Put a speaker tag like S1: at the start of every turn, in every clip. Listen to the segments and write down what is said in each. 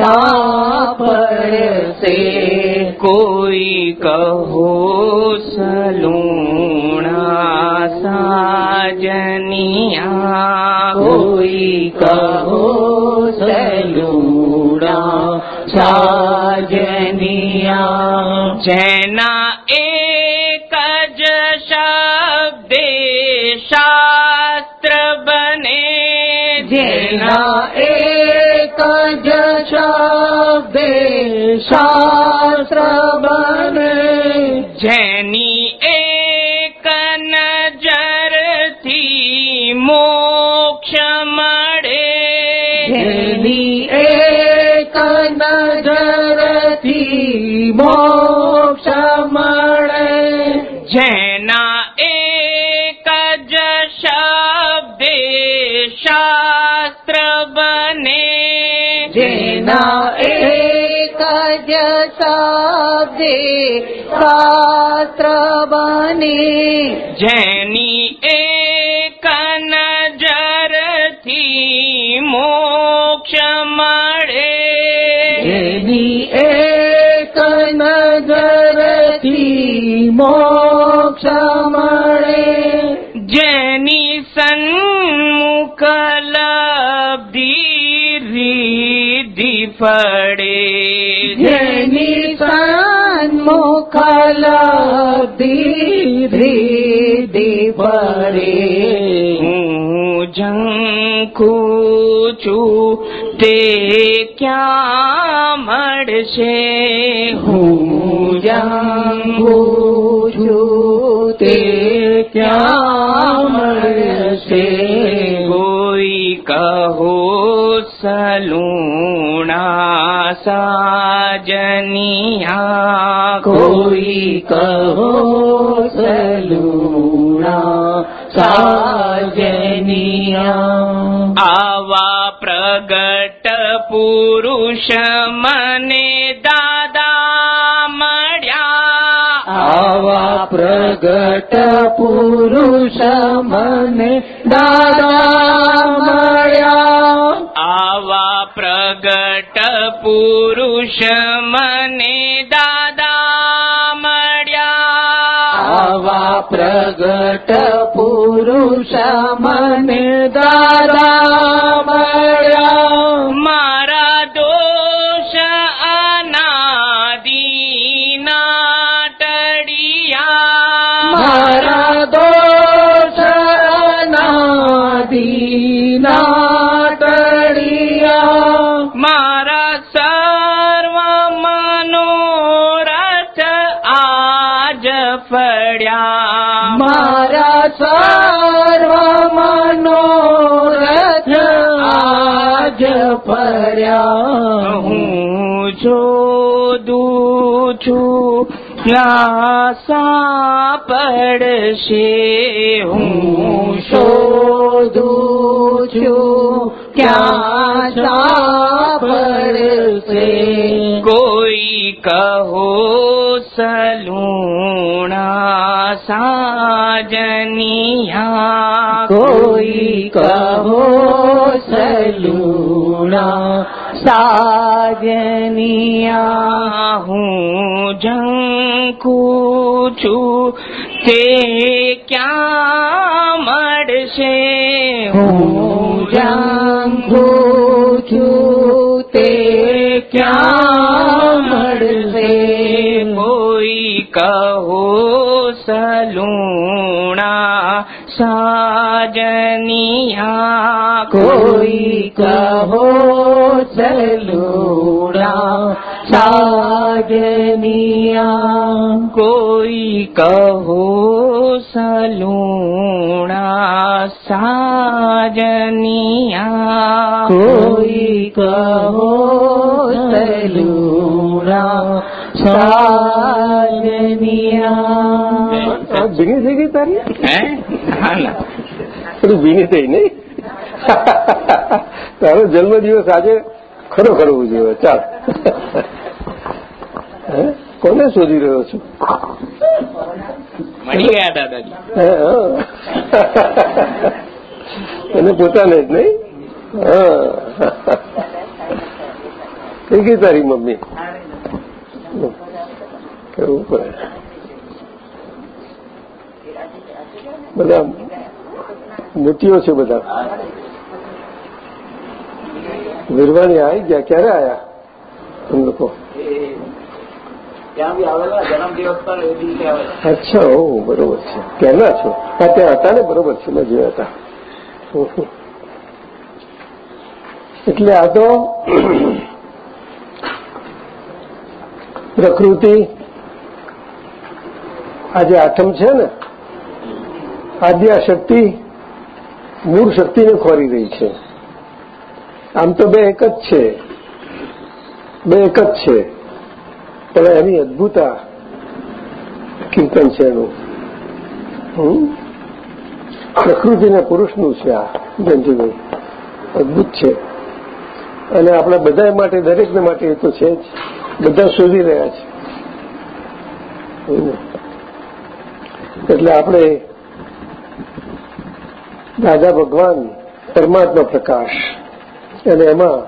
S1: સાંભળશે
S2: કોઈ કહો સલુણા સાજનિયા
S1: કોઈ કહો સલુડા સાજનિયા
S2: જેના એક શાસ્ત્ર બને
S1: જેની એક
S2: નજરથી મોક્ષ મળે.
S1: જેની એક નજરથી મોક્ષ મળે.
S2: જેની સન્મુખ લબ્ધિ રીધિ ફળે.
S1: જેની સન્મુખ લબ્ધિ રીધિ દીપરે
S2: હું ઝંખું છું તે ક્યાં મળશે
S1: હું જાણું છું તે ક્યાં મળશે
S2: કોઈ કહો સલુણા સાજનિયા
S1: કોઈ કહો સલુણા સાજનિયા
S2: આવા પ્રગટ પુરુષ મને દાદા મળ્યા
S1: આવા પ્રગટ પુરુષ મને દાદા મળ્યા
S2: આવા પ્રગટ પુરુષ
S1: પુરુષ મને દાદા ફર્યા.
S2: હું જોદું છું ક્યાં સાપડશે
S1: હું શોધું છું ક્યાં સાપડશે
S2: કોઈ કહો સલુણા સાજનિયા
S1: કોઈ કહો સલુણા સાજનિયા
S2: હું ઝંખું છું. તે ક્યાં મળશે?
S1: હું જાણું છું. તે ક્યાં મળશે?
S2: કોઈ કહો સલુણા સાજનિયા
S1: કોઈ કહો સલુણા સાજનિયા
S2: કોઈ કહો સલુણા સાજનિયા
S1: કોઈ કહો સલુણા સાજનિયા
S3: ભીની થઈ ગઈ તારી
S2: હે હા ના
S3: થોડી ભીની થઈ નહીં તારો જન્મદિવસ આજે ખરો ખરો જોઈએ ચાલ હે? કોને શોધી રહ્યો છું
S2: મળી ગયા દાદાજી.
S3: એને પોતાને જ નહીં? થઈ ગઈ તારી મમ્મી. કેવું પડે બધા મોટીઓ છે બધા. વીરવાણી આવી ગયા? ક્યારે આવ્યા તમે લોકો. અચ્છા, ઓ, બરોબર છે. ક્યાંના છો? હા ત્યાં હતા ને બરોબર છે, મેં જોયા હતા. એટલે આ તો પ્રકૃતિ આ જે આઠમ છે ને આદ્યા શક્તિ મૂળ શક્તિને ખોરી રહી છે. આમ તો બે એક જ છે. બે એક જ છે. પણ એની અદભુતા કીર્તન છે એનું હમ? પ્રકૃતિ અને પુરુષનું છે આ જંતુભાઈ અદભુત છે અને આપણા બધા માટે દરેકને માટે એ તો છે જ બધા શોધી રહ્યા છે. એટલે આપણે દાદા ભગવાન પરમાત્મા પ્રકાશ અને એમાં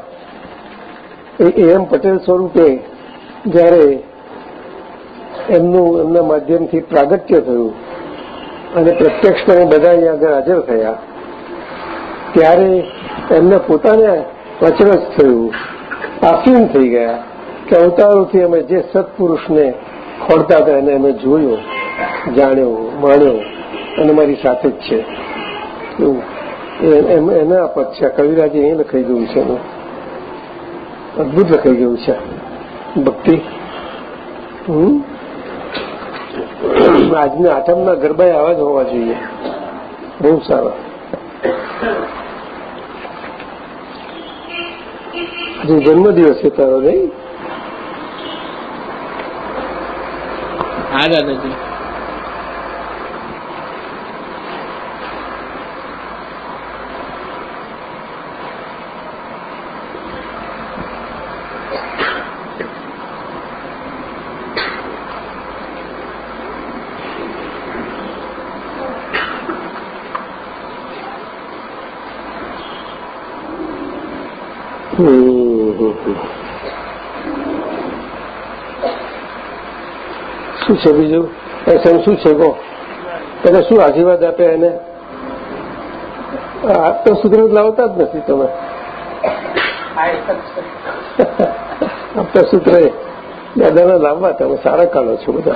S3: એ એમ પટેલ સ્વરૂપે જ્યારે એમનું, એમના માધ્યમથી પ્રાગટ્ય થયું અને પ્રત્યક્ષપણે બધા અહીંયા આગળ હાજર થયા, ત્યારે એમને પોતાને અચરજ થયું આફીન થઈ ગયા કે અવતારોથી અમે જે સત્પુરુષને ખોડતા હતા એને અમે જોયો, જાણ્યો, માણ્યો અને મારી સાથે જ છે. એવું. એના પદ છે કવિરાજે એ લખાઈ ગયું છે એનું. અદભુત લખાઈ ગયું છે. ભક્તિ? આજના આઠમના ગરબા આવા જ હોવા જોઈએ. બહુ સારા. આજે જન્મદિવસ છે તારો, નહીં?
S2: હા દાદાજી
S3: હમ, હમ, હમ. શું છે બીજું? એસએમ શું છે? કહો. તમે શું આશીર્વાદ આપે એને? આપતા સૂત્ર લાવતા જ નથી તમે. આપતા સૂત્ર દાદાના લાવવા તમે સારા કાઢો છો બધા.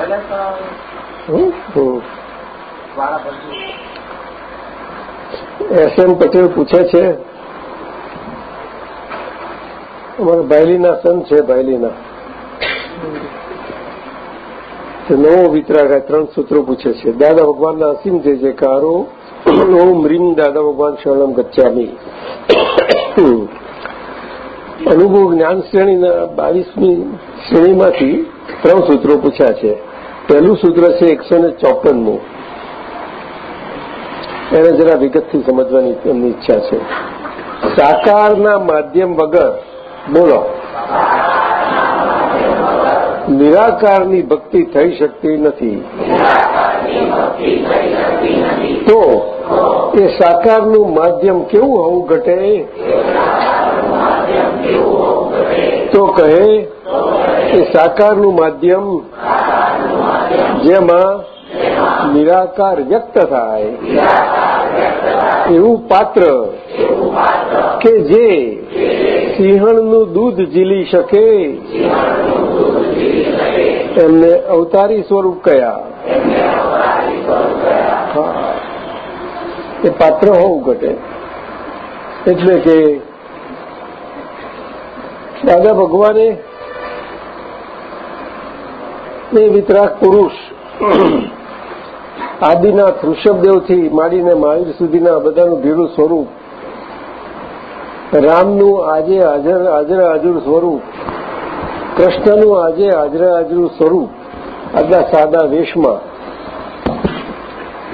S3: એસ એમ પટેલ પૂછે છે, અમારા ભાયલીના સન છે બાયલીના તે નવો વિતરાગ ત્રણ સૂત્રો પૂછે છે. દાદા ભગવાનના અસીમ જે જે કારો ઓમ રીમ દાદા ભગવાન શરણમ ગચ્છામી. અનુભવ જ્ઞાન શ્રેણીના બાવીસમી શ્રેણીમાંથી ત્રણ સૂત્રો પૂછ્યા છે. પહેલું સૂત્ર છે એકસો ને ચોપનનું એને જરા વિગતથી સમજવાની એમની ઈચ્છા છે. સાકારના માધ્યમ વગર, બોલો. નિરાકારની ભક્તિ થઈ શકતી નથી. તો એ સાકારનું માધ્યમ કેવું હોવું ઘટે? તો કહે, એ સાકારનું માધ્યમ જેમાં નિરાકાર વ્યક્ત થાય. એવું પાત્ર કે જે સિંહણનું દૂધ ઝીલી શકે. એમને અવતારી સ્વરૂપ કયા. એ પાત્ર હોવું ઘટે. એટલે કે દાદા ભગવાને એ વિતરાક પુરુષ આદિના ઋષભદેવથી માંડીને મહાવીર સુધીના બધાનું ભીડું સ્વરૂપ રામનું આજે હાજર હાજર હાજર સ્વરૂપ કૃષ્ણનું આજે હાજરે હાજર સ્વરૂપ આટલા સાદા વેશમાં.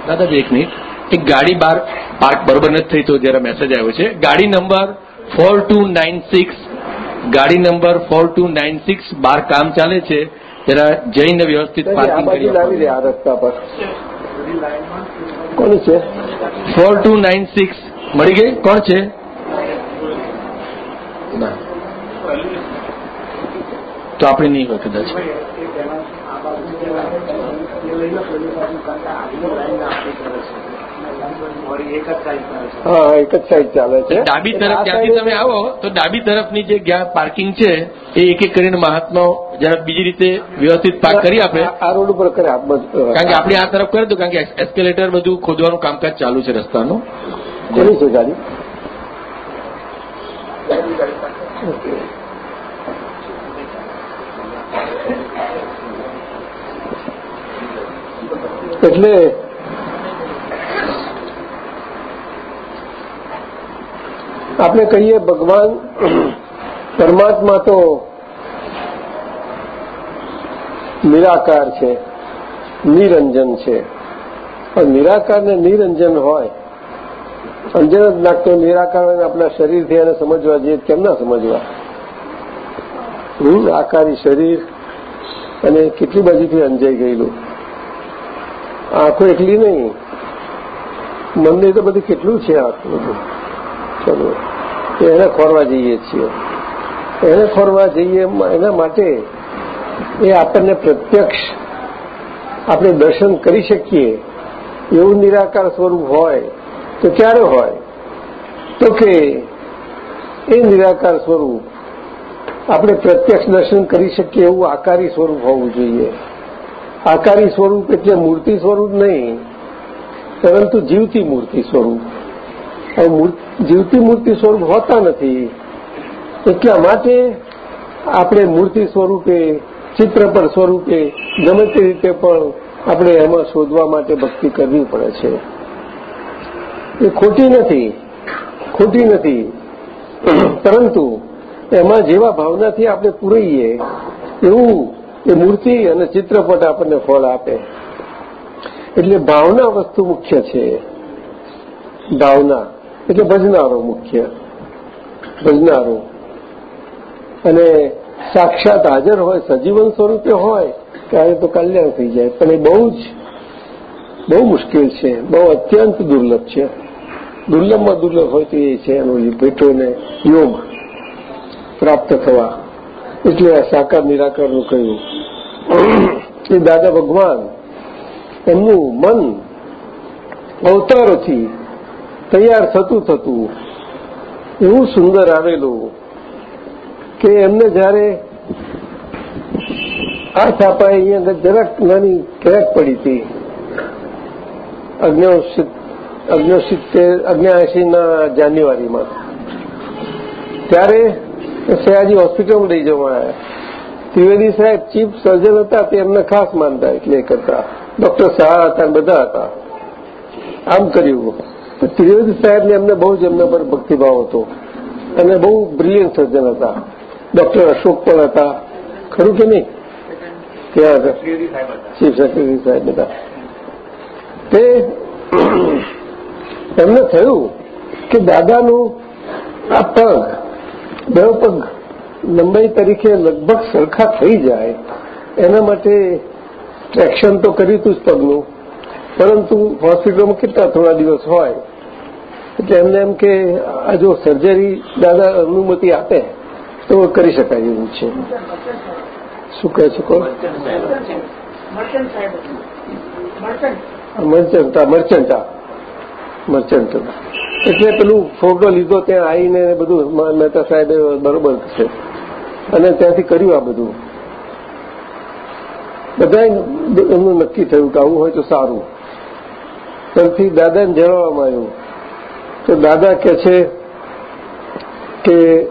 S4: દાદાજી એક મિનિટ. એક ગાડી બાર પાર્ક બરોબર નથી થઈ તો જરા મેસેજ આવ્યો છે. ગાડી number four two nine six ગાડી number four two nine six બાર કામ ચાલે છે. જરા જઈને વ્યવસ્થિત પાર્કિંગ કરી
S3: લાવી દે આ રસ્તા પર. કોણ છે?
S4: ફોર ટુ નાઇન સિક્સ મળી ગઈ? કોણ છે? ના. તો આપણે નહીં હોય કદાચ.
S3: હા એક જ સાઈડ ચાલે છે.
S4: ડાબી તરફ ત્યાંથી તમે આવો તો ડાબી તરફની જે પાર્કિંગ છે એ એક એક કરીને મહાત્મા જરા બીજી રીતે વ્યવસ્થિત પાર્ક કરી આપે.
S3: આ- રોડ ઉપર કરે
S4: કારણ કે આપણે આ તરફ કરી દો કારણ કે એસ્કેલેટર બધું ખોદવાનું કામકાજ ચાલુ છે રસ્તાનું.
S3: કરી છે ગાડી એટલે આપણે કહીએ ભગવાન પરમાત્મા તો નિરાકાર છે, નિરંજન છે. પણ નિરાકાર ને નિરંજન હોય, અંજન જ નાખતો નિરાકાર હોય આપણા શરીરથી એને સમજવા જઈએ કેમ ના સમજવા? આકારી શરીર અને કેટલી બાજુથી અંજાઈ ગયેલું? આંખો એકલી નહીં. મનની તો બધું કેટલું છે આખું ચલો, એને ખોરવા જઈએ છીએ. એને ખોરવા જઈએ એના માટે એ આપણને પ્રત્યક્ષ આપણે દર્શન કરી શકીએ. એવું નિરાકાર સ્વરૂપ હોય તો ક્યારે હોય? તો કે એ નિરાકાર સ્વરૂપ આપણે પ્રત્યક્ષ દર્શન કરી શકીએ એવું આકારી સ્વરૂપ હોવું જોઈએ. આકારી સ્વરૂપ એટલે મૂર્તિ સ્વરૂપ નહીં, પરંતુ જીવતી મૂર્તિ સ્વરૂપ. જીવતી મૂર્તિ સ્વરૂપ હોતા નથી, એટલા માટે આપણે મૂર્તિ સ્વરૂપે ચિત્રપટ સ્વરૂપે ગમે તે રીતે પણ આપણે એમાં શોધવા માટે ભક્તિ કરવી પડે છે. એ ખોટી નથી ખોટી નથી. પરંતુ એમાં જેવા ભાવનાથી આપણે પૂરાઈએ એવું એ મૂર્તિ અને ચિત્રપટ આપણને ફળ આપે. એટલે ભાવના વસ્તુ મુખ્ય છે. ભાવના. એટલે ભજનારો મુખ્ય. ભજનારો. અને સાક્ષાત હાજર હોય, સજીવન સ્વરૂપે હોય ત્યારે તો કલ્યાણ થઈ જાય. પણ એ બહુ જ, બહુ મુશ્કેલ છે. બહુ અત્યંત દુર્લભ છે. દુર્લભમાં દુર્લભ હોય તો એ છે એનો ભેટોને યોગ પ્રાપ્ત થવા. એટલે સાકાર નિરાકારનું કહ્યું. એ દાદા ભગવાન એમનું મન અવતારોથી તૈયાર થતું થતું એવું સુંદર આવેલું કે એમને જયારે આ છાપાએ અહીંયા જરાક નાની ક્રેક પડી હતી. અગ્નિસિત્તેર અગ્નિયાસીના જાન્યુઆરીમાં. ત્યારે સયાજી હોસ્પિટલમાં લઈ જવા આવ્યા. ત્રિવેદી સાહેબ ચીફ સર્જન હતા તે એમને ખાસ માનતા એટલે એ કરતા. ડોક્ટર શાહ હતા બધા હતા. આમ કર્યું તો ત્રિવેદી સાહેબને એમને બહુ જ એમના પર ભક્તિભાવ હતો. અને બહુ બ્રિલિયન્ટ સર્જન હતા. ડોક્ટર અશોક પણ હતા. ખરું કે નહીં? ત્યાં ચીફ સેક્રેટરી સાહેબ હતા. તે એમને થયું કે દાદાનું આ પગ બે પગ લંબાઈ તરીકે લગભગ સરખા થઈ જાય, એના માટે ટ્રેક્શન તો કર્યું હતું જ પગનું. પરંતુ હોસ્પિટલમાં કેટલા થોડા દિવસ હોય, એટલે એમને એમ કે, આ જો સર્જરી દાદા અનુમતિ આપે, તો કરી શકાય એવું છે. શું કહે છે કોણ? મર્ચન્ટા મર્ચન્ટા મર્ચન્ટ. એટલે પેલું ફોટો લીધો ત્યાં આવીને બધું મહેતા સાહેબે બરોબર છે અને ત્યાંથી કર્યું આ બધું. બધા એમનું નક્કી થયું કે આવું હોય તો સારું. ત્યાંથી દાદાને જણાવવામાં આવ્યું. તો દાદા કે છે કે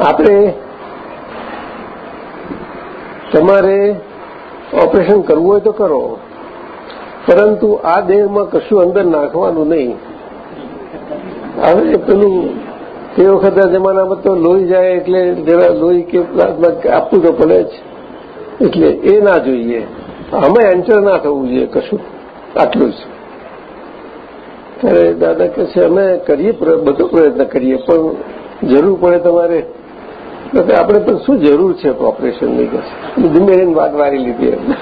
S3: આપણે તમારે ઓપરેશન કરવું હોય તો કરો. પરંતુ આ દેહમાં કશું અંદર નાખવાનું નહીં. હવે પેલું તે વખતના જમાનામાં તો લોહી જાય એટલે જરા લોહી કે પ્લાઝમા આપવું તો પડે જ. એટલે એ ના જોઈએ. આમાં એન્ટર ના થવું જોઈએ કશું. આટલું જ. ત્યારે દાદા કહે છે, અમે કરીએ બધો પ્રયત્ન કરીએ, પણ જરૂર પડે તમારે. આપણે પણ શું જરૂર છે ઓપરેશનની કે ધીમે રહીને વાત વારી લીધી એમને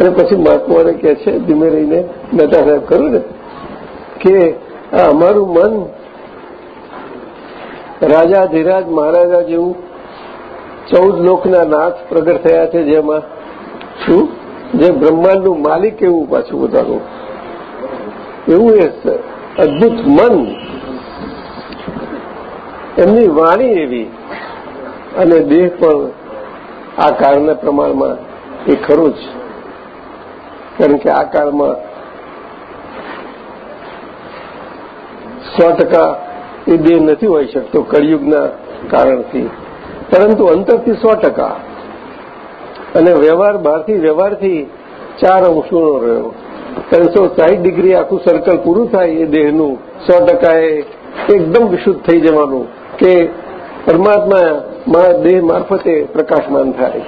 S3: અને પછી મહાત્માને કહે છે ધીમે રહીને દાદા સાહેબ ખરું ને. કે આ અમારું મન રાજા ધીરાજ મહારાજા જેવું ચૌદ લોકના નાથ પ્રગટ થયા છે જેમાં શું? જે બ્રહ્માંડનું માલિક એવું પાછું પોતાનું એવું એ અદભુત મન. એમની વાણી એવી અને દેહ પણ આ કાળના પ્રમાણમાં એ ખરું જ. કારણ કે આ કાળમાં સો ટકા એ દેહ નથી હોઈ શકતો કળિયુગના કારણથી. પરંતુ અંતરથી સો ટકા. અને વ્યવહાર બહારથી વ્યવહારથી ચાર અંશોનો રહ્યો. ત્રણસો સાહીઠ ડિગ્રી આખું સર્કલ પૂરું થાય એ દેહનું, સો ટકાએ એકદમ વિશુદ્ધ થઈ જવાનું કે પરમાત્મા દેહ મારફતે પ્રકાશમાન થાય.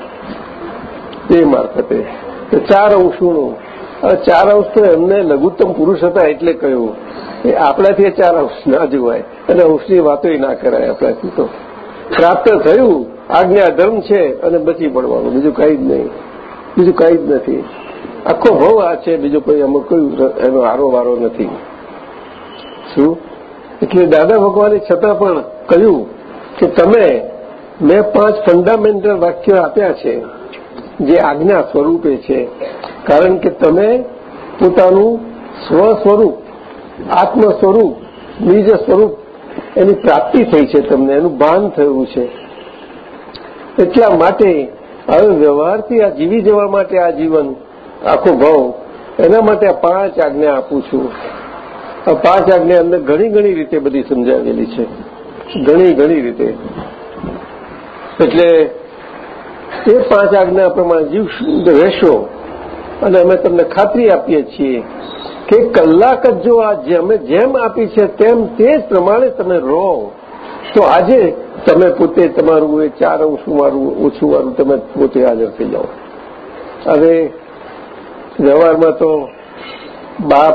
S3: દેહ મારફતે. તો ચાર અંશોનું. ચાર અંશ તો એમને લઘુત્તમ પુરુષ હતા એટલે કહ્યું. એ આપણાથી ચાર અંશ ના જોવાય અને અંશની વાતો ના કરાય આપણાથી તો. પ્રાપ્ત થયું, આજ્ઞા ધર્મ છે અને બચી પડવાનું. બીજું કંઈ જ નહીં. બીજું કંઈ જ નથી. આખો ભવ આ છે, બીજું કોઈ અમુક કયું એનો આરો વારો નથી. શું? એટલે દાદા ભગવાને છતાં પણ કહ્યું કે તમે, મેં પાંચ ફંડામેન્ટલ વાક્યો આપ્યા છે, જે આજ્ઞા સ્વરૂપે છે. કારણ કે તમે પોતાનું સ્વ સ્વરૂપ આત્મ સ્વરૂપ નિજ સ્વરૂપ એની પ્રાપ્તિ થઈ છે તમને, એનું ભાન થયું છે. એટલા માટે હવે વ્યવહારથી આ જીવી જવા માટે આ જીવન, આખો ભાવ, એના માટે પાંચ આજ્ઞા આપું છું. આ પાંચ આજ્ઞા અંદર ઘણી ઘણી રીતે બધી સમજાવેલી છે. ઘણી ઘણી રીતે. એટલે એ પાંચ આજ્ઞા પ્રમાણે જીવ રહેશો, અને અમે તમને ખાતરી આપીએ છીએ કે કલાક જ જો આ અમે જેમ આપી છે, તેમ તે જ પ્રમાણે તમે રહો. તો આજે તમે પોતે તમારું એ ચાર અંશું મારું ઓછું વાળું તમે પોતે હાજર થઈ જાઓ. હવે વ્યવહારમાં તો બાપ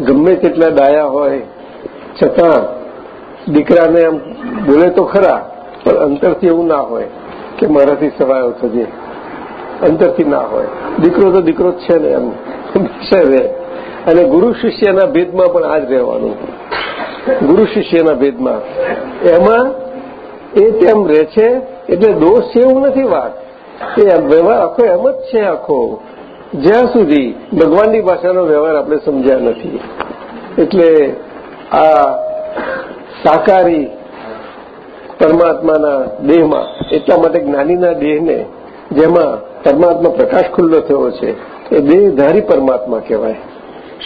S3: ગમે તેટલા ડાયા હોય, છતાં દીકરાને આમ બોલે તો ખરા, પણ અંતરથી એવું ના હોય કે મારાથી સવાયો થજે. અંતરથી ના હોય. દીકરો તો દીકરો જ છે ને એમ. રહે. અને ગુરુ શિષ્યના ભેદમાં પણ આ જ રહેવાનું ગુરુ શિષ્યના ભેદમાં. એમાં એ તેમ રહે છે, એટલે દોષ છે એવું નથી વાત. એ વ્યવહાર આખો એમ જ છે આખો. જ્યાં સુધી ભગવાનની ભાષાનો વ્યવહાર આપણે સમજ્યા નથી. એટલે આ સાકારી પરમાત્માના દેહમાં, એટલા માટે જ્ઞાનીના દેહને, જેમાં પરમાત્મા પ્રકાશ ખુલ્લો થયો છે, એ દેહધારી પરમાત્મા કહેવાય.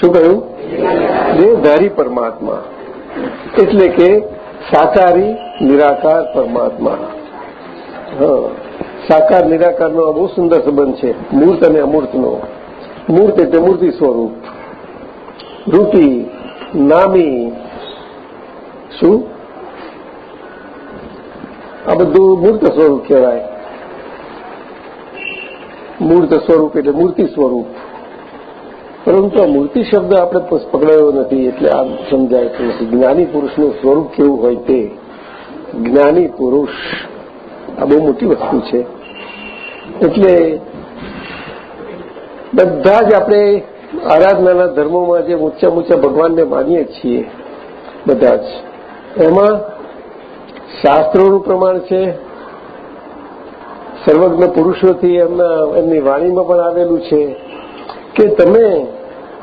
S3: શું કહ્યું? દેહધારી પરમાત્મા. એટલે કે સાકારી નિરાકાર પરમાત્મા. સાકાર, નિરાકારનો બહુ સુંદર સંબંધ છે. મૂર્ત અને અમૂર્તનો. મૂર્ત એટલે મૂર્તિ સ્વરૂપ. રૂપી, નામી. શું? આ બધું મૂર્ત સ્વરૂપ કહેવાય. મૂર્ત સ્વરૂપ એટલે મૂર્તિ સ્વરૂપ. પરંતુ આ મૂર્તિ શબ્દ આપણે પકડાયો નથી, એટલે આમ સમજાય છે જ્ઞાની પુરુષનું સ્વરૂપ કેવું હોય તે. જ્ઞાની પુરુષ આ બહુ મોટી વસ્તુ છે. એટલે બધા જ આપણે આરાધનાના ધર્મોમાં જે ઊંચા ઊંચા ભગવાનને માનીએ છીએ, બધા જ. એમાં શાસ્ત્રોનું પ્રમાણ છે, સર્વજ્ઞ પુરુષોથી એમના એમની વાણીમાં પણ આવેલું છે કે તમે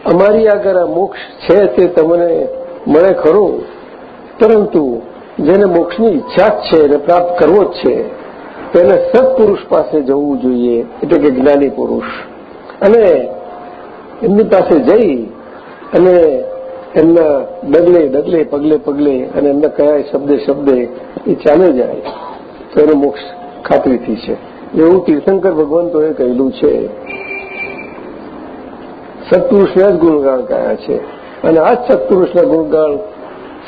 S3: અમારી આગળ આ મોક્ષ છે તે તમને મળે ખરો. પરંતુ જેને મોક્ષની ઈચ્છા જ છે, એને પ્રાપ્ત કરવો જ છે, તેને સત્પુરુષ પાસે જવું જોઈએ, એટલે કે જ્ઞાની પુરુષ. અને એમની પાસે જઈ અને એમના ડગલે ડગલે, પગલે પગલે અને એમના કયા શબ્દે શબ્દે એ ચાલે જાય, તો એનો મોક્ષ ખાતરીથી છે. એવું તીર્થંકર ભગવંતોએ કહેલું છે સત્પુરુષના જ ગુણગાન કયા છે. અને આ જ સત્પુરુષના ગુણગાન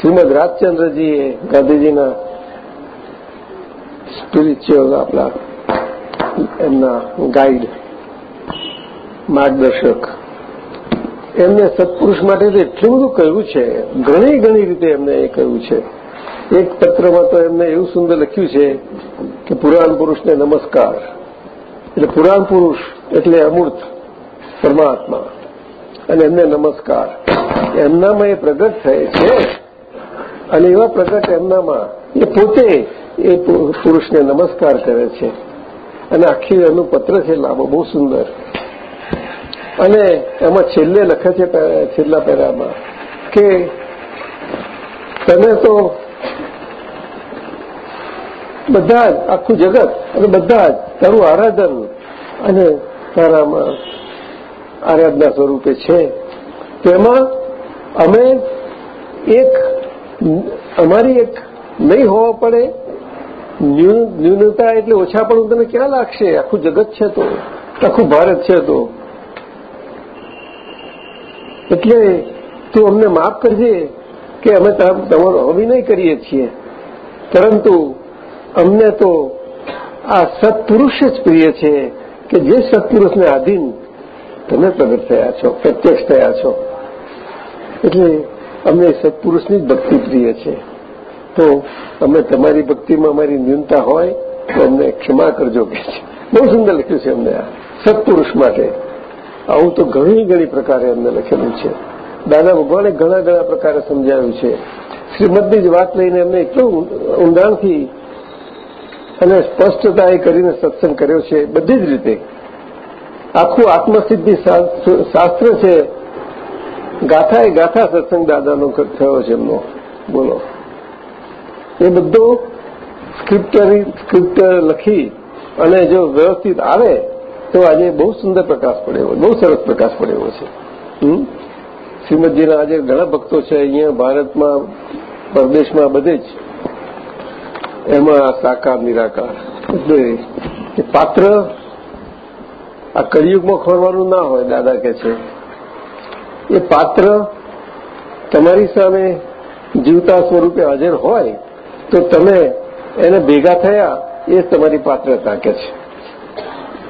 S3: શ્રીમદ રાજચંદ્રજીએ ગાંધીજીના સ્પિરિચ્યુઅલ આપણા એમના ગાઈડ માર્ગદર્શક. એમને સત્પુરુષ માટે તો એટલું બધું કહ્યું છે. ઘણી ઘણી રીતે એમને એ કહ્યું છે. એક પત્રમાં તો એમને એવું સુંદર લખ્યું છે કે પુરાણ પુરુષને નમસ્કાર. એટલે પુરાણ પુરુષ એટલે અમૂર્ત પરમાત્મા. અને એમને નમસ્કાર. એમનામાં એ પ્રગટ થાય છે. અને એવા પ્રગટ એમનામાં એ પોતે એ પુરુષને નમસ્કાર કરે છે. અને આખી એનું પત્ર છે લાંબો, બહુ સુંદર. અને એમાં છેલ્લે લખે છે છેલ્લા પહેરામાં કે તમે તો બધા જ, આખું જગત, અને બધા જ તારું આરાધન અને તારામાં આરાધના સ્વરૂપે છે. તેમાં અમે એક અમારી એક નહીં હોવા પડે. ન્યૂનતા એટલે ઓછા પણ તને ક્યાં લાગશે? આખું જગત છે તો. આખું ભારત છે તો. એટલે તું અમને માફ કરજે કે અમે તમારો અભિનય કરીએ છીએ. પરંતુ અમને તો આ સત્પુરુષ જ પ્રિય છે કે જે સત્પુરુષને આધીન તમે પ્રગટ થયા છો, પ્રત્યક્ષ થયા છો. એટલે અમને સત્પુરુષની જ ભક્તિ પ્રિય છે. તો અમે તમારી ભક્તિમાં અમારી ન્યૂનતા હોય તો અમને ક્ષમા કરજો કે છે. બહુ સુંદર લખ્યું છે અમને આ. સત્પુરુષ માટે. આવું તો ઘણી ઘણી પ્રકારે અમને લખેલું છે. દાદા ભગવાને ઘણા ઘણા પ્રકારે સમજાવ્યું છે. શ્રીમદની જ વાત લઈને અમને એટલું ઊંડાણથી અને સ્પષ્ટતા એ કરીને સત્સંગ કર્યો છે. બધી જ રીતે. આખું આત્મસિદ્ધિ શાસ્ત્ર છે. ગાથા એ ગાથા સત્સંગ દાદાનો થયો છે એમનો. બોલો. એ બધો સ્ક્રિપ્ટરી સ્ક્રિપ્ટ લખી અને જો વ્યવસ્થિત આવે, તો આજે બહુ સુંદર પ્રકાશ પડ્યો બહુ સરસ પ્રકાશ પડ્યો છે? શ્રીમદજીના આજે ઘણા ભક્તો છે અહીંયા ભારતમાં, પરદેશમાં બધે જ. એમાં સાકાર, નિરાકાર. એટલે પાત્ર આ કળિયુગમાં ખોરવાનું ના હોય, દાદા કે છે. એ પાત્ર તમારી સામે જીવતા સ્વરૂપે હાજર હોય, તો તમે એને ભેગા થયા, એ તમારી પાત્રતા કે છે.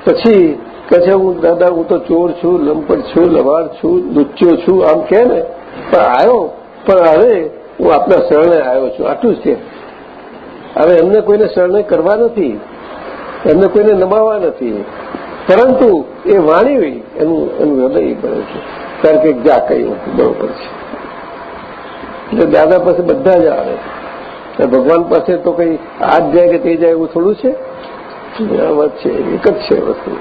S3: પછી કે છે, હું દાદા, હું તો ચોર છું, લંપટ છું લવાડ છું લુચ્ચો છું, આમ કે ને, પણ આવ્યો પણ હવે હું આપના શરણે આવ્યો છું. આટલું છે. હવે એમને કોઈને શરણે કરવા નથી, એમને કોઈને નમાવા નથી. પરંતુ એ વાણી એનું એનું હૃદય બને છે. કારણ કે જા કહ્યું બરોબર છે. એટલે દાદા પાસે બધા જ આવે છે. ભગવાન પાસે તો કંઈ આ જ જાય કે તે જાય એવું થોડું છે? આ વાત છે. એક જ છે વસ્તુ.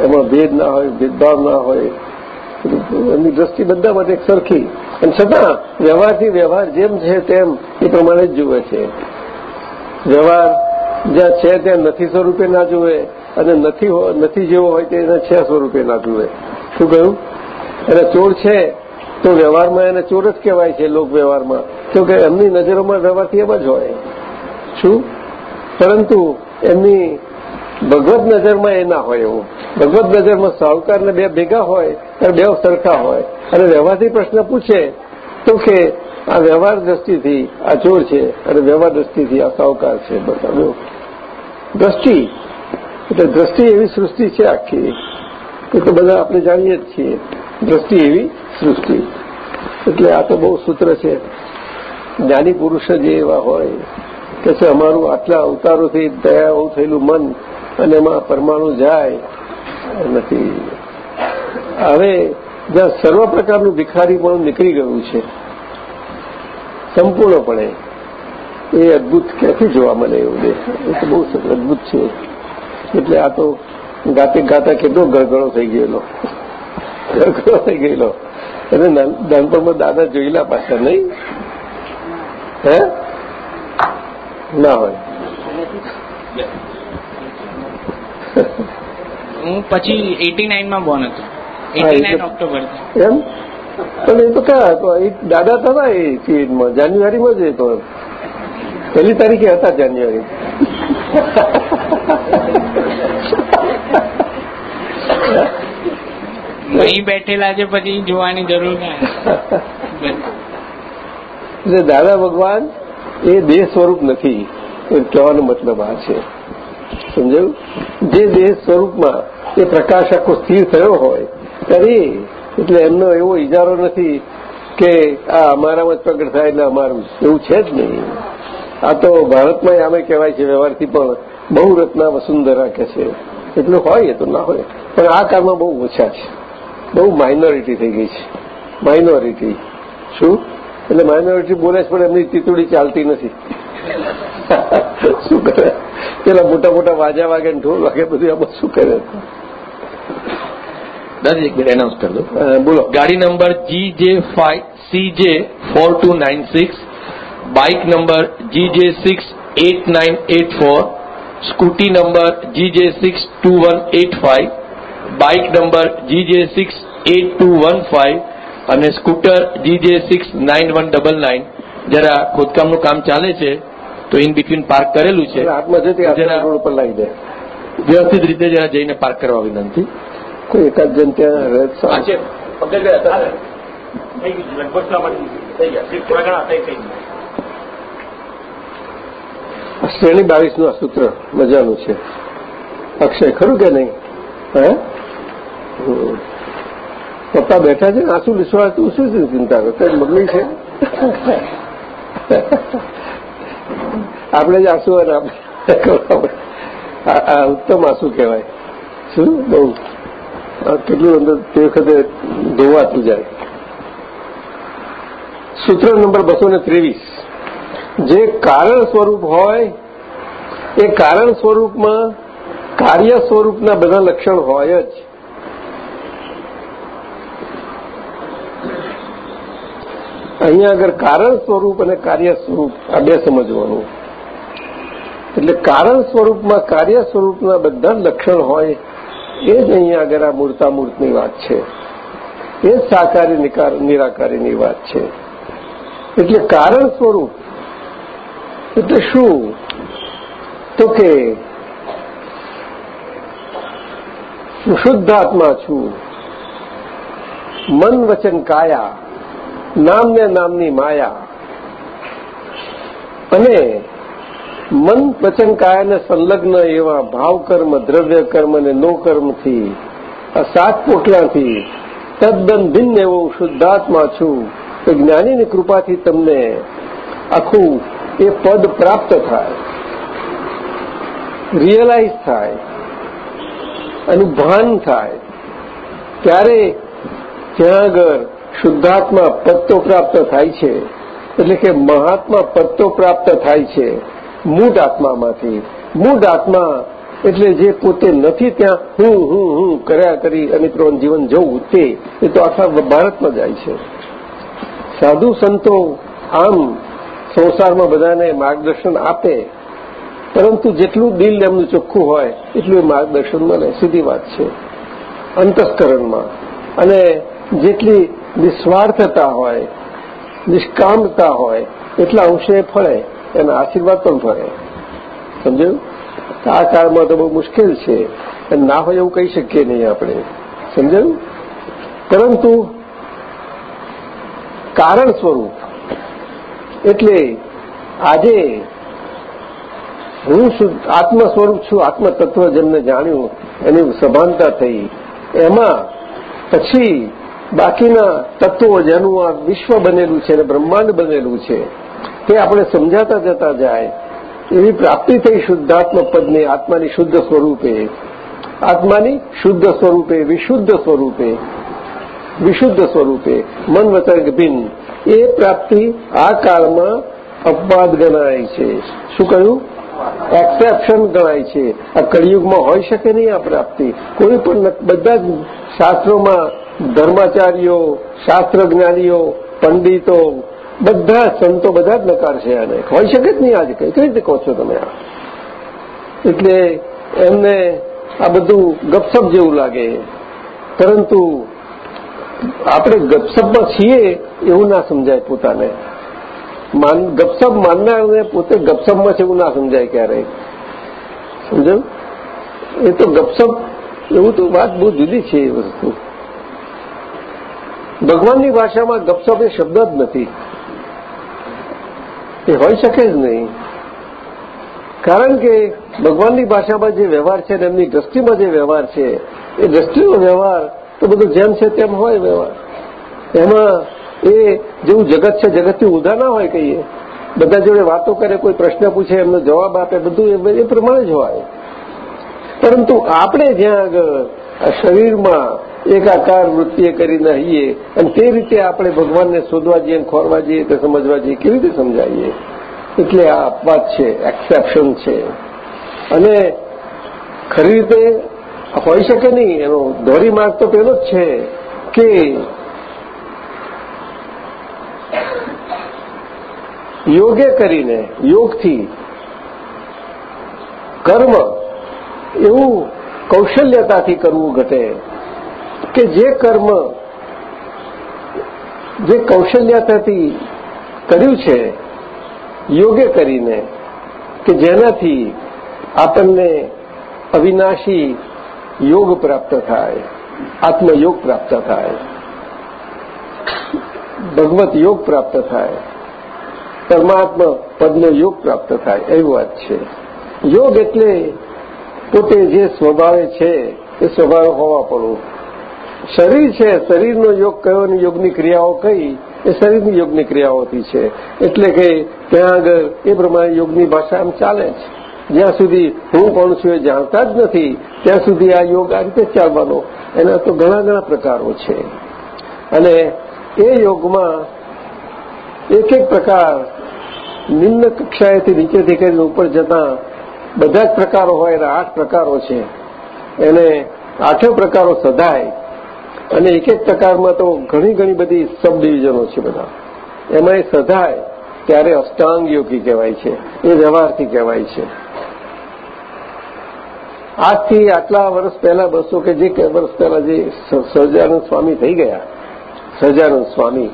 S3: એમાં ભેદ ના હોય, ભેદભાવ ના હોય. એમની દ્રષ્ટિ બધા માટે એક સરખી. અને છતાં, વ્યવહારથી વ્યવહાર જેમ છે તેમ એ પ્રમાણે જ જુએ છે. વ્યવહાર જ્યાં છે ત્યાં નથી સ્વરૂપે ના જુએ. અને નથી નથી જેવો હોય તેને છે સ્વરૂપે નાખ્યું હોય. શું કહ્યું? અને ચોર છે, તો વ્યવહારમાં એને ચોર જ કહેવાય છે લોક વ્યવહારમાં. તો કે એમની નજરોમાં વ્યવહારથી એમ જ હોય. શું? પરંતુ એમની ભગવત નજરમાં એ ના હોય એવું. ભગવત નજરમાં સાહુકારને બે ભેગા હોય, ત્યારે બે સરખા હોય. અને વ્યવહારથી પ્રશ્ન પૂછે, તો કે આ વ્યવહાર દ્રષ્ટિથી આ ચોર છે અને વ્યવહાર દ્રષ્ટિથી આ સાહુકાર છે. બતાવ્યો દ્રષ્ટિ એટલે દ્રષ્ટિ એવી સૃષ્ટિ છે આખી. એ તો બધા આપણે જાણીએ જ છીએ. દ્રષ્ટિ એવી સૃષ્ટિ. એટલે આ તો બહુ સૂત્ર છે. જ્ઞાની પુરુષ જ એવા હોય. કે છે અમારું આટલા અવતારોથી દયા થયેલું મન અને એમાં પરમાણુ જાય નથી. હવે જ્યાં સર્વ પ્રકારનું ભિખારી પણ નીકળી ગયું છે. સંપૂર્ણપણે એ અદભુત ક્યાંથી જોવા મળે એવું દેખાય. એ તો બહુ અદભુત છે. એટલે આ તો ગાતે ગાતા કેટલો ગળગળો થઈ ગયેલો. ગળગળો થઈ ગયેલો. અને નાન- નાનપણમાં દાદા જોયેલા પાછા નહીં? હે? ના હોય.
S2: હું પછી એટી નાઇનમાં બોર્ન હતો. એટી નાઇન ઓક્ટોબર
S3: એમ? પણ એ તો ક્યાં હતો? એ દાદા હતા એ પીરિયડમાં જાન્યુઆરીમાં જ એ તો. પહેલી તારીખે હતા જાન્યુઆરી.
S2: અહીં બેઠેલા છે પછી જોવાની જરૂર ના
S3: દાદા ભગવાન, એ દેહ સ્વરૂપ નથી એ કહેવાનો મતલબ આ છે. સમજાયું? જે દેહ સ્વરૂપમાં એ પ્રકાશ આખો સ્થિર થયો હોય, ત્યારે એટલે એમનો એવો ઇજારો નથી કે આ અમારામાં જ પ્રગટ થાય એટલે અમારું. એવું છે જ નહીં. આ તો ભારતમાં આમે કહેવાય છે વ્યવહારથી પણ બહુ રત્ના વસુંધરા કે છે. એટલું હોય એ તો ના હોય. પણ આ કાળમાં બહુ ઓછા છે. બહુ માઇનોરિટી થઈ ગઈ છે. માઇનોરિટી શું? એટલે માઇનોરિટી બોલે છે પણ એમની તીતુડી ચાલતી નથી. શું કરે? પેલા મોટા મોટા વાજા વાગે ને ઢોલ વાગે બધું આમાં શું કરે?
S4: દાદી એક મિનિટ એનાઉન્સ કરી દો.
S3: બોલો.
S4: ગાડી number G J five C J four two nine six bike number G J six eight nine eight four scooty number G J six two one eight five bike number G J six eight two one five અને scooter G J six nine one double nine જરા ખોદકામનું કામ ચાલે છે તો in between park કરેલું છે. જરા
S3: રોડ ઉપર લાવી દે.
S4: વ્યવસ્થિત રીતે જરા જઈને પાર્ક કરવા વિનંતી.
S3: કોઈ એકાદ જણ ત્યાં રહે તો થઈ આ શ્રેણી બાવીસનું આ સૂત્ર મજાનું છે. અક્ષય, ખરું કે નહીં? હે? પપ્પા બેઠા છે, આંસુ લીસવા તું શું શું ચિંતા? કરો કઈ મગલી છે? આપણે જ આંસુ અને આ ઉત્તમ આંસુ કહેવાય. શું? બહુ. કેટલું અંદર તે વખતે ધોવાતું જાય. સૂત્ર નંબર બસો ને ત્રેવીસ. જે કારણ સ્વરૂપ હોય, એ કારણ સ્વરૂપમાં કાર્ય સ્વરૂપના બધા લક્ષણ હોય જ. અહીંયા આગળ કારણ સ્વરૂપ અને કાર્ય સ્વરૂપ, આ બે સમજવાનું. એટલે કારણ સ્વરૂપમાં કાર્ય સ્વરૂપના બધા લક્ષણ હોય, એ જ અહીંયા આગળ આ મૂર્તામૂર્તની વાત છે. એ જ સાકારી નિરાકારીની વાત છે. એટલે કારણ સ્વરૂપ એટલે શું? તો કે, હું શુદ્ધ આત્મા છું. મન વચન કાયા, નામને નામની માયા. અને મન વચન કાયાને સંલગ્ન એવા ભાવ કર્મ દ્રવ્ય કર્મ અને નો કર્મથી આ સાત પોટલાથી, તદ્દન ભિન્ન એવો શુદ્ધાત્મા છું. તો જ્ઞાનીની કૃપાથી તમને આખું એ પદ પ્રાપ્ત થાય રિયલાઇઝ થાય એનું ભાન થાય, ત્યારે ત્યાં આગળ શુદ્ધાત્મા પદ પ્રાપ્ત થાય છે. એટલે કે મહાત્મા પદ પ્રાપ્ત થાય છે મૂળ આત્મામાંથી. મૂળ આત્મા એટલે જે પોતે નથી ત્યાં હું હું હું કર્યા કરી અને પ્રમાણે જીવન જવું તે, એ તો આખા ભારતમાં જાય છે. સાધુ સંતો આમ સંસારમાં બધાને માર્ગદર્શન આપે, પરંતુ જેટલું દિલ એમનું ચોખ્ખું હોય, એટલું એ માર્ગદર્શન મળે. સીધી વાત છે. અંતસ્કરણમાં અને જેટલી નિસ્વાર્થતા હોય, નિષ્કામતા હોય, એટલા અંશે ફળે, એના આશીર્વાદ પણ ફળે. સમજ્યું? આ કાળમાં તો બહુ મુશ્કેલ છે. ના હોય એવું કહી શકીએ નહીં આપણે. સમજાયું? પરંતુ કારણ સ્વરૂપ એટલે આજે હું આત્મ સ્વરૂપ છું, આત્મતત્વ જેમને જાણ્યું, એની સભાનતા થઈ. એમાં પછી બાકીના તત્વો જેનું આ વિશ્વ બનેલું છે અને બ્રહ્માંડ બનેલું છે, તે આપણે સમજાતા જતા જાય. એવી પ્રાપ્તિ થઈ શુદ્ધાત્મ પદને, આત્માની શુદ્ધ સ્વરૂપે. આત્માની શુદ્ધ સ્વરૂપે, વિશુદ્ધ સ્વરૂપે. વિશુદ્ધ સ્વરૂપે. મન વચન ભિન્ન. એ પ્રાપ્તિ આ કાળમાં અપવાદ ગણાય છે. શું કહ્યું? એક્સેપ્શન ગણાય છે. આ કળિયુગમાં હોઈ શકે નહીં આ પ્રાપ્તિ. કોઈ પણ બધા જ શાસ્ત્રોમાં ધર્માચાર્યો શાસ્ત્ર જ્ઞાનીઓ પંડિતો, બધા સંતો બધા જ નકાર છે આને. હોઈ શકે જ નહીં આજે કઈ. રીતે કહો છો તમે આ? એટલે એમને આ બધું ગપસપ જેવું લાગે. પરંતુ આપણે ગપસપમાં છીએ એવું ના સમજાય પોતાને. માન, ગપસપ માનનારને પોતે ગપસપમાં છે એવું ના સમજાય ક્યારેય. સમજાયું એ તો ગપસપ, એવું તો વાત બહુ જુદી છે એ વસ્તુ. ભગવાનની ભાષામાં ગપસપ એ શબ્દ જ નથી. એ હોઈ શકે જ નહીં. કારણ કે ભગવાનની ભાષામાં જે વ્યવહાર છે એમની દ્રષ્ટિમાં જે વ્યવહાર છે, એ દ્રષ્ટિનો વ્યવહાર તો બધું જેમ છે તેમ હોય વ્યવહાર. એમાં એ જેવું જગત છે, જગતથી ઉધા ના હોય કહીએ. બધા જોડે વાતો કરે, કોઈ પ્રશ્ન પૂછે, એમનો જવાબ આપે, બધું એ- પ્રમાણે જ હોય. પરંતુ આપણે જ્યાં આગળ આ શરીરમાં એકાકાર વૃત્તિએ કરીને હઈએ અને તે રીતે આપણે ભગવાનને શોધવા જઈએ, ખોરવા જઈએ કે સમજવા જઈએ, કેવી રીતે સમજાવીએ? એટલે આ અપવાદ છે એક્સેપ્શન છે. અને ખરી રીતે હોઈ શકે નહીં. એનો દોરી માર્ગ તો પેલો જ છે કે યોગે કરીને, યોગથી કર્મ એવું કૌશલ્યતાથી કરવું ઘટે કે જે કર્મ, જે કૌશલ્યતાથી કર્યું છે, યોગે કરીને કે જેનાથી આપણને અવિનાશી યોગ પ્રાપ્ત થાય આત્મયોગ પ્રાપ્ત થાય ભગવત યોગ પ્રાપ્ત થાય પરમાત્મા પદનો યોગ પ્રાપ્ત થાય એવી વાત છે યોગ એટલે પોતે જે સ્વભાવે છે એ સ્વભાવે હોવા પડવું। શરીર છે, શરીરનો યોગ કયો અને યોગની ક્રિયાઓ કઈ, એ શરીરની યોગની ક્રિયાઓથી છે. એટલે કે ત્યાં આગળ એ પ્રમાણે યોગની ભાષા આમ ચાલે છે. જ્યાં સુધી હું કોણ છું એ જાણતા જ નથી, ત્યાં સુધી આ યોગ આ રીતે ચાલવાનો. એના તો ઘણા ઘણા પ્રકારો છે. અને એ યોગમાં એક એક પ્રકાર નિમ્ન કક્ષાએથી નીચેથી કરીને ઉપર જતા બધા જ પ્રકારો હોય, એના આઠ પ્રકારો છે. એને આઠે પ્રકારો સધાય. અને એક એક પ્રકારમાં તો ઘણી ઘણી બધી સબ ડિવિઝનો છે બધા. એમાં એ સધાય ત્યારે અષ્ટાંગ યોગી કહેવાય છે. એ વ્યવહારથી કહેવાય છે. આજથી આટલા વર્ષ પહેલા બસો કે જે વર્ષ પહેલા જે સહજાનંદ સ્વામી થઈ ગયા. સહજાનંદ સ્વામી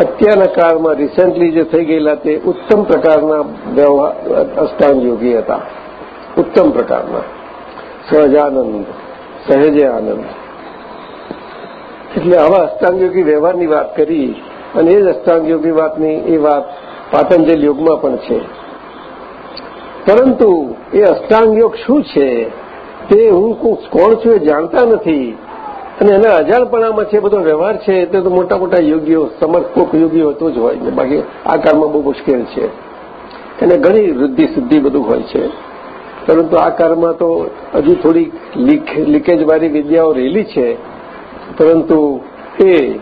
S3: અત્યારના કાળમાં રિસેન્ટલી જે થઈ ગયેલા તે ઉત્તમ પ્રકારના વ્યવહાર યોગી હતા. ઉત્તમ પ્રકારના. સહજાનંદ સહેજે આનંદ એટલે આવા અષ્ટાંગયોગી વ્યવહારની વાત કરી અને એ જ અષ્ટાંગયોગી વાતની એ વાત પાતંજલ યોગમાં પણ છે. પરંતુ એ અષ્ટાંગ યોગ શું છે તે હું કોણ છું એ જાણતા નથી. અને એના અજાણપણામાં છે બધો વ્યવહાર છે, તે તો મોટા મોટા યોગીઓ સમર્પક યોગીઓ હતો જ હોય ને બાકી આ કાળમાં બહુ મુશ્કેલ છે. એને ઘણી વૃદ્ધિ સિદ્ધિ બધું હોય છે. પરંતુ આ કાળમાં તો હજુ થોડી લીકેજવાળી વિદ્યાઓ રહેલી છે. પરંતુ એ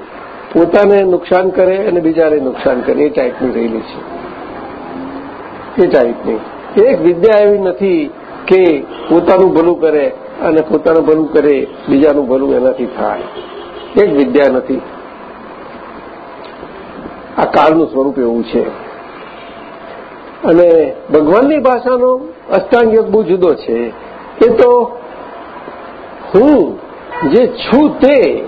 S3: પોતાને નુકસાન કરે અને બીજાને નુકસાન કરે એ ટાઈપની રહેલી છે. એ ટાઈપની. એક વિદ્યા એવી નથી કે પોતાનું ભલું કરે અને પોતાનું ભલું કરે, બીજાનું ભલું એનાથી થાય. એક વિદ્યા નથી. આ કાળનું સ્વરૂપ એવું છે. અને ભગવાનની ભાષાનો અષ્ટાંગ યોગ બહુ જુદો છે. એ તો હું જે છું તે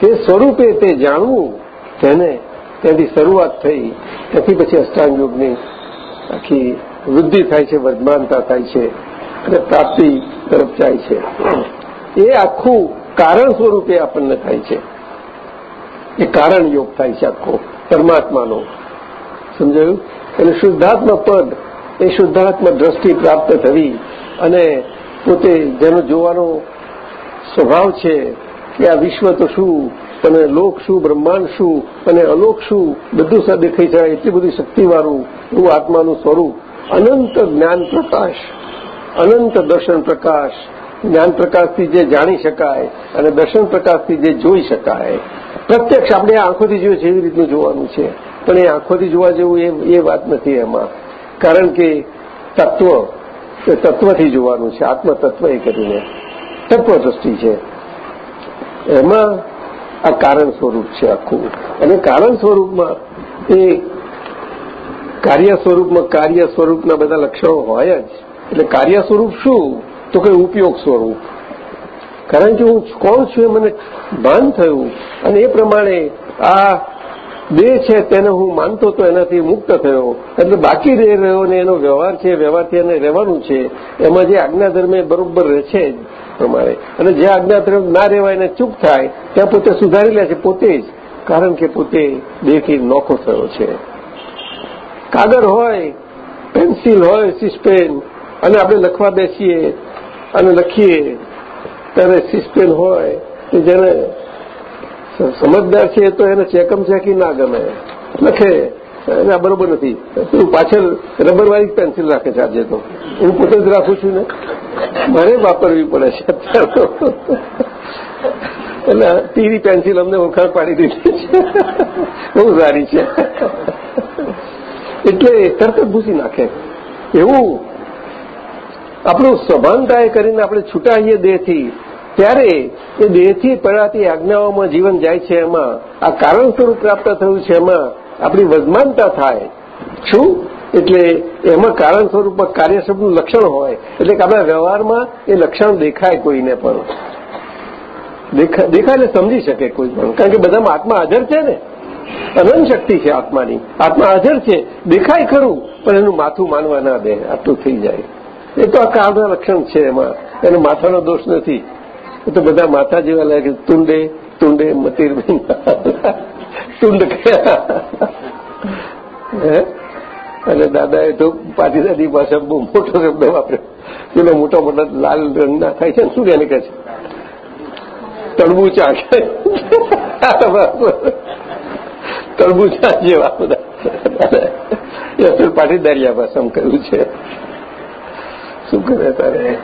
S3: તે સ્વરૂપે તે જાણવું, તેને ત્યાંથી શરૂઆત થઈ. ત્યાંથી પછી અષ્ટાંગ યોગની આખી વૃદ્ધિ થાય છે, વર્ધમાનતા થાય છે અને પ્રાપ્તિ તરફ જાય છે. એ આખું કારણ સ્વરૂપે આપણને થાય છે. એ કારણ યોગ થાય છે આખો પરમાત્માનો. સમજાયું? એટલે શુદ્ધાત્મા પદ, એ શુદ્ધાત્મા દ્રષ્ટિ પ્રાપ્ત થવી અને પોતે જેનો જોવાનો સ્વભાવ છે કે આ વિશ્વ તો શું, અને લોક શું, બ્રહ્માંડ શું, અને અલોક શું, બધું દેખાઈ જાય, એટલી બધી શક્તિવાળું એવું આત્માનું સ્વરૂપ અનંત જ્ઞાન પ્રકાશ, અનંત દર્શન પ્રકાશ. જ્ઞાન પ્રકાશથી જે જાણી શકાય અને દર્શન પ્રકાશથી જે જોઈ શકાય. પ્રત્યક્ષ આપણે આંખોથી જોઈએ છે એવી રીતનું જોવાનું છે. પણ એ આંખોથી જોવા જેવું એ વાત નથી એમાં. કારણ કે તત્વ, એ તત્વથી જોવાનું છે. આત્મતત્વ એ કરીને. તત્વ દ્રષ્ટિ છે. એમાં આ કારણ સ્વરૂપ છે આખું. અને કારણ સ્વરૂપમાં એ કાર્ય સ્વરૂપમાં કાર્ય સ્વરૂપના બધા લક્ષણો હોય જ. એટલે કાર્ય સ્વરૂપ શું? તો કે ઉપયોગ સ્વરૂપ. કારણ કે હું કોણ છું એ મને ભાન થયું. અને એ પ્રમાણે આ દેહ છે તેને હું માનતો તો એનાથી મુક્ત થયો. એટલે બાકી રહી રહ્યો ને એનો વ્યવહાર છે વ્યવહારથી એને રહેવાનું છે. એમાં જે આજ્ઞાધર્મ એ બરોબર રહે છે જ પ્રમાણે. અને જે આજ્ઞાધર્મ ના રહેવાય એને ચૂક થાય, ત્યાં પોતે સુધારી લે છે પોતે જ. કારણ કે પોતે દેહથી નોખો થયો છે. કાગળ હોય, પેન્સિલ હોય સિસ્પેન અને આપણે લખવા બેસીએ અને લખીએ. ત્યારે સિસ્પેન હોય, કે જેને સમજદાર છે તો એને ચેકમ ચેકી ના ગમે. લખે. એને આ બરોબર નથી. તું પાછળ રબરવાળી પેન્સિલ રાખે છે આજે તો? હું પોતે જ રાખું છું ને? મારે વાપરવી પડે છે અત્યારે. એટલે પીરી પેન્સિલ અમને ઓળખાણ પાડી દીધી છે. બહુ સારી છે. એટલે તરત ભૂસી નાખે. એવું આપણું સભાનતાએ કરીને આપણે છૂટાઈએ દેહથી, ત્યારે એ દેહથી પડાતી આજ્ઞાઓમાં જીવન જાય છે એમાં. આ કારણ સ્વરૂપ પ્રાપ્ત થયું છે એમાં. આપણી વધમાનતા થાય. શું? એટલે એમાં કારણ સ્વરૂપમાં કાર્યશબ્દનું લક્ષણ હોય. એટલે કે આપણા વ્યવહારમાં એ લક્ષણ દેખાય કોઈને પણ. દેખા- દેખાય એટલે સમજી શકે કોઈ પણ. કારણ કે બધામાં આત્મા હાજર છે ને. અનંત શક્તિ છે આત્માની. આત્મા હાજર છે. દેખાય ખરું, પણ એનું માથું માનવા ના દે. આટલું થઈ જાય. એ તો આ કાળના લક્ષણ છે એમાં. એનો માથાનો દોષ નથી. એ તો બધા માથા જેવા લાગે. તુંડે તુંડે, મતીર તુંડ અને દાદાએ તો પાટીદાદી ભાષા બહુ મોટો શબ્દ વાપર્યો. પેલો મોટા મોટા લાલ રંગના થાય છે ને શું એને છે? તરબૂચા તરબૂચા જેવા બધા. એ અસલ પાટીદારિયા ભાષામાં કહ્યું છે. શું કરે તારે?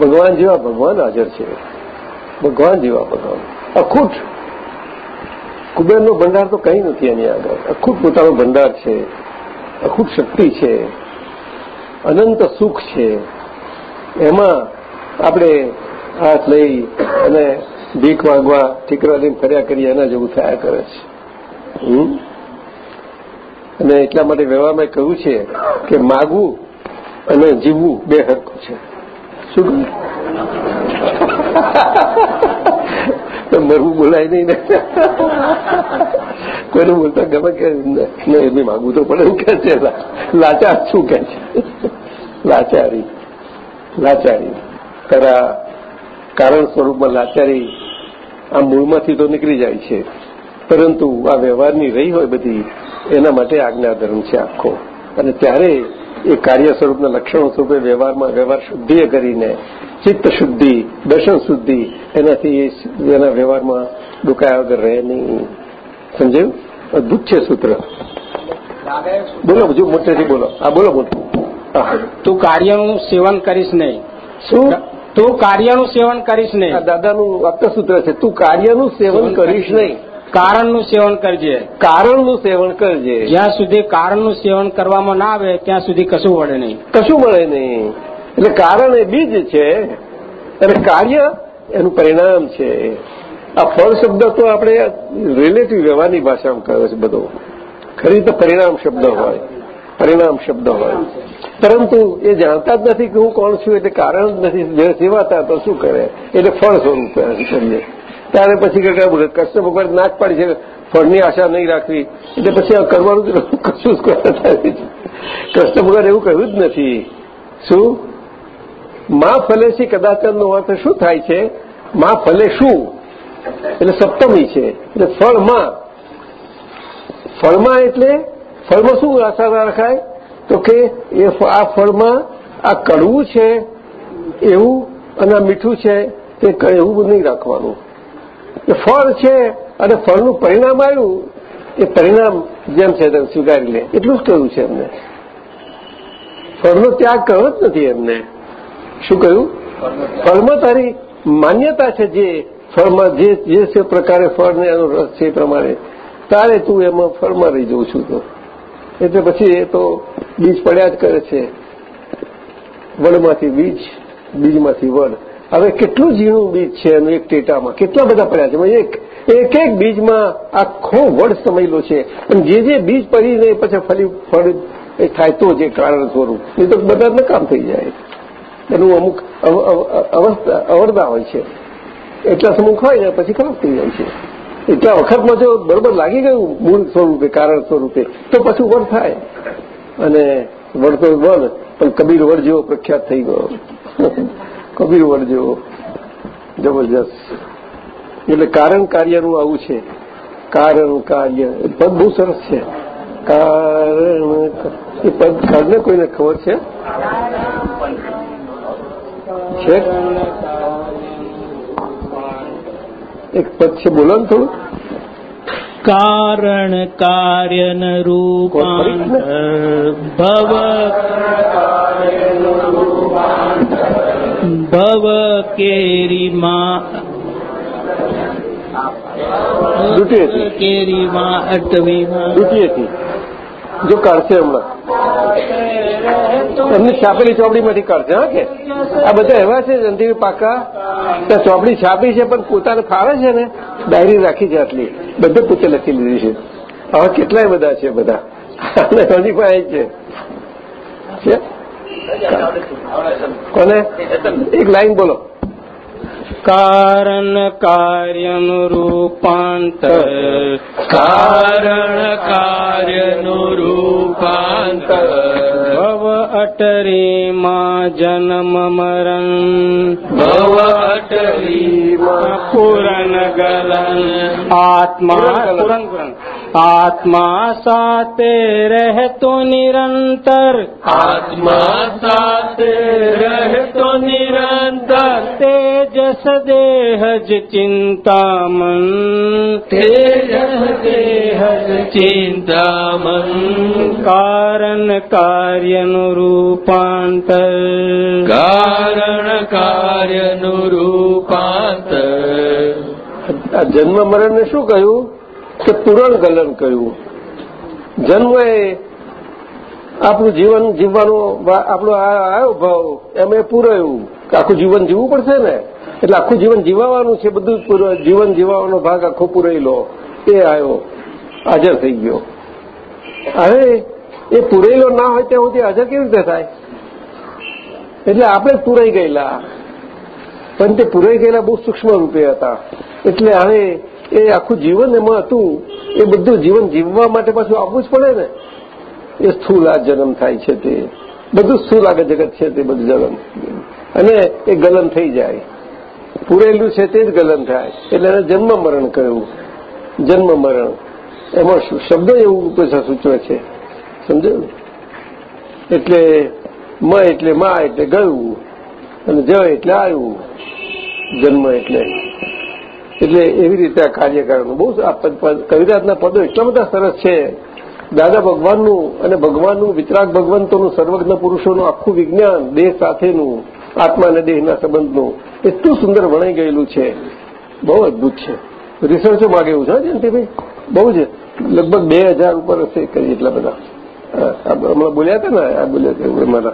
S3: ભગવાન જેવા ભગવાન હાજર છે. ભગવાન જેવા ભગવાન. અખૂટ. કુબેરનો ભંડાર તો કંઈ નથી એની આગળ. અખૂટ પોતાનો ભંડાર છે. અખૂટ શક્તિ છે. અનંત સુખ છે. એમાં આપણે હાથ લઈ અને ભીખ માંગવા ઠીકરા લઈને ફર્યા કરીએ, એના જેવું થયા કરે છે? અને એટલા માટે વ્યવહારમાં કહ્યું છે કે માગવું અને જીવવું બે હરખું છે. શું કહ્યું? મરવું બોલાય નહીં ને. કોઈને બોલતા ગમે કે નહીં એમની માગવું તો પડે એવું કે છે. લાચાર શું કે છે? લાચારી. લાચારી. તારા કારણ સ્વરૂપમાં લાચારી આ મૂળમાંથી તો નીકળી જાય છે. પરંતુ આ વ્યવહારની રહી હોય બધી એના માટે આજ્ઞાધર્મ છે આખો. અને ત્યારે એ કાર્ય સ્વરૂપના લક્ષણો સ્વરૂપે વ્યવહારમાં વ્યવહાર શુદ્ધિએ કરીને ચિત્ત શુદ્ધિ દર્શન શુદ્ધિ એનાથી એના વ્યવહારમાં ડુકાયા વગર રહે નહીં. સમજાયું? અદભુત છે સૂત્ર. બોલો બીજું મોટેથી બોલો. હા બોલો મોટું.
S5: તું કાર્યનું સેવન કરીશ નહીં.
S3: શું?
S5: તું કાર્યનું સેવન કરીશ
S3: આ
S5: નહીં
S3: દાદાનું સૂત્ર છે તું કાર્યનું સેવન કરીશ નહીં.
S5: કારણનું સેવન કરજે.
S3: કારણનું સેવન કરજે.
S5: જ્યાં સુધી કારણનું સેવન કરવામાં ના આવે ત્યાં સુધી કશું વળે નહીં.
S3: કશું મળે નહીં. એટલે કારણ એ બીજ છે અને કાર્ય એનું પરિણામ છે. આ ફળ શબ્દ તો આપણે રિલેટિવ વ્યવહારની ભાષામાં કહ્યો છે બધો. ખરી તો પરિણામ શબ્દ હોય. પરિણામ શબ્દ હોય. પરંતુ એ જાણતા જ નથી કે હું કોણ છું એટલે કારણ જ નથી. જે સેવાતા તો શું કરે? એટલે ફળ સ્વરૂપ કરીએ ત્યારે પછી કશ્ય ભગવાન ના પાડી છે, ફળની આશા નહીં રાખવી. એટલે પછી આ કરવાનું કશું જ કરતા. કૃષ્ણ ભગવાન એવું કહ્યું જ નથી. શું? માં ફલે છે કદાચનનો અર્થ શું થાય છે? માં ફલે શું? એટલે સપ્તમી છે. એટલે ફળમાં. ફળમાં એટલે ફળમાં શું આશા રાખાય? તો કે એ આ ફળમાં આ કડવું છે, એવું અને મીઠું છે, તે એવું નહીં રાખવાનું. એ ફળ છે અને ફળનું પરિણામ આવ્યું, એ પરિણામ જેમ છે તેમ સ્વીકારી લે. એટલું જ કહ્યું છે એમને. ફળનો ત્યાગ કર્યો જ નથી એમને. શું કહ્યું? ફળમાં તારી માન્યતા છે જે ફળમાં જે જે પ્રકારે ફળને એનો રસ છે એ પ્રમાણે, તારે તું એમાં ફળમાં રહી જઉં છું તો. એટલે પછી એ તો બીજ પડ્યા જ કરે છે. વડમાંથી બીજ, બીજમાંથી વડ. હવે કેટલું ઝીણું બીજ છે એનું એક ટેટામાં? કેટલા બધા પડ્યા છે? એક એક એક બીજમાં આખો વડ સમયેલો છે. અને જે જે બીજ પડીને પછી ફરી ફળ એ થાય તો જે કારણ સ્વરૂપ. એ તો બધા નકામ થઈ જાય. એનું અમુક અવ- અવ- અવસ્થા અવરદા હોય છે. એટલા સમુખ હોય ને પછી ખરાબ થઈ જાય છે. એટલા વખતમાં જો બરોબર લાગી ગયું મૂળ સ્વરૂપે, કારણ સ્વરૂપે, તો પછી વડ થાય. અને વડ તો વડ, પણ કબીર વડ જેવો પ્રખ્યાત થઈ ગયો. કબીર વડ જેવો. જબરજસ્ત. એટલે કારણ કાર્યનું આવું છે. કારણ કાર્ય. એ પદ બહુ સરસ છે. કારણ એ પદ કારને કોઈને ખબર છે? છે? એક પદ છે. બોલો ને થોડું.
S1: કારણ કાર્યન રૂપાંતર ભવ
S5: ભવ કેરીમાં
S3: દ્વિતીયથી
S5: કેરીમાં અટવીમાં
S3: દ્વિતીયથી જો કાઢશે હમણાં. એમની છાપેલી ચોપડીમાંથી કાઢશે હા કે? આ બધા એવા છે જંતીવી પાકા. ત્યાં ચોપડી છાપી છે પણ પોતાને ફાવે છે ને? ડાયરી રાખી છે આટલી. બધે પોતે લખી લીધી છે. હવે કેટલાય બધા છે બધા. હજી છે. છે? કોને? એક લાઈન બોલો.
S5: કારણ કાર્યનું રૂપાંતર.
S4: કારણ કાર્યનું રૂપાંતર.
S5: ભવ અટરીમાં જન્મ મરણ.
S4: ભવ અટવીમાં
S5: પૂરણ ગલન. આત્મા પૂરણ પૂરણ આત્મા સાથે રહેતો નિરંતર
S4: આત્મા સાથે રહેતો નિરંતર
S5: તેજસ દેહ જ ચિંતામન
S4: તેજસ દેહ ચિંતામન
S5: કારણ કાર્યનું રૂપાંતર
S4: કારણ કાર્યનું રૂપાંતર
S3: જન્મ મરણને શું કહ્યું? કે પુરણ ગલન કહ્યું જન્મ એ આપણું જીવન જીવવાનો આપણો આ આવ્યો ભાવ એમ એ પૂરાયું કે આખું જીવન જીવવું પડશે ને? એટલે આખું જીવન જીવાવાનું છે બધું જ જીવન જીવવાનો ભાગ આખો પૂરેલો. એ આવ્યો હાજર થઈ ગયો. હવે એ પૂરેલો ના હોય ત્યાં સુધી હાજર કેવી રીતે થાય? એટલે આપણે પૂરાઈ ગયેલા. પણ તે પૂરાઈ ગયેલા બહુ સૂક્ષ્મ રૂપે હતા. એટલે હવે એ આખું જીવન એમાં હતું. એ બધું જીવન જીવવા માટે પાછું આવવું જ પડે ને. એ સ્થૂલ આ જન્મ થાય છે તે. બધું સ્થૂલ આગળ જગત છે તે બધું જન્મ. અને એ ગલન થઈ જાય. પૂરેલું છે તે જ ગલન થાય. એટલે એને જન્મ મરણ કહ્યું. જન્મ મરણ. એમાં શબ્દો એવું સૂચવે છે? સમજાયું? એટલે મ એટલે મા એટલે ગયું. અને જ એટલે આવ્યું. જન્મ એટલે. એટલે એવી રીતે આ કાર્ય કરવાનું બહુ કવિરાજના પદો એટલા બધા સરસ છે. દાદા ભગવાનનું અને ભગવાનનું વિતરાગ ભગવંતોનું સર્વજ્ઞ પુરુષોનું આખું વિજ્ઞાન દેહ સાથેનું આત્મા અને દેહના સંબંધનું એટલું સુંદર વણાઈ ગયેલું છે. બહુ અદભુત છે. રિસર્ચો માગે એવું છે જયંતિભાઈ? બહુ જ લગભગ બે હજાર ઉપર હશે કરી એટલા બધા. હમણાં બોલ્યા હતા ને આ બોલ્યા હતા એવું મારા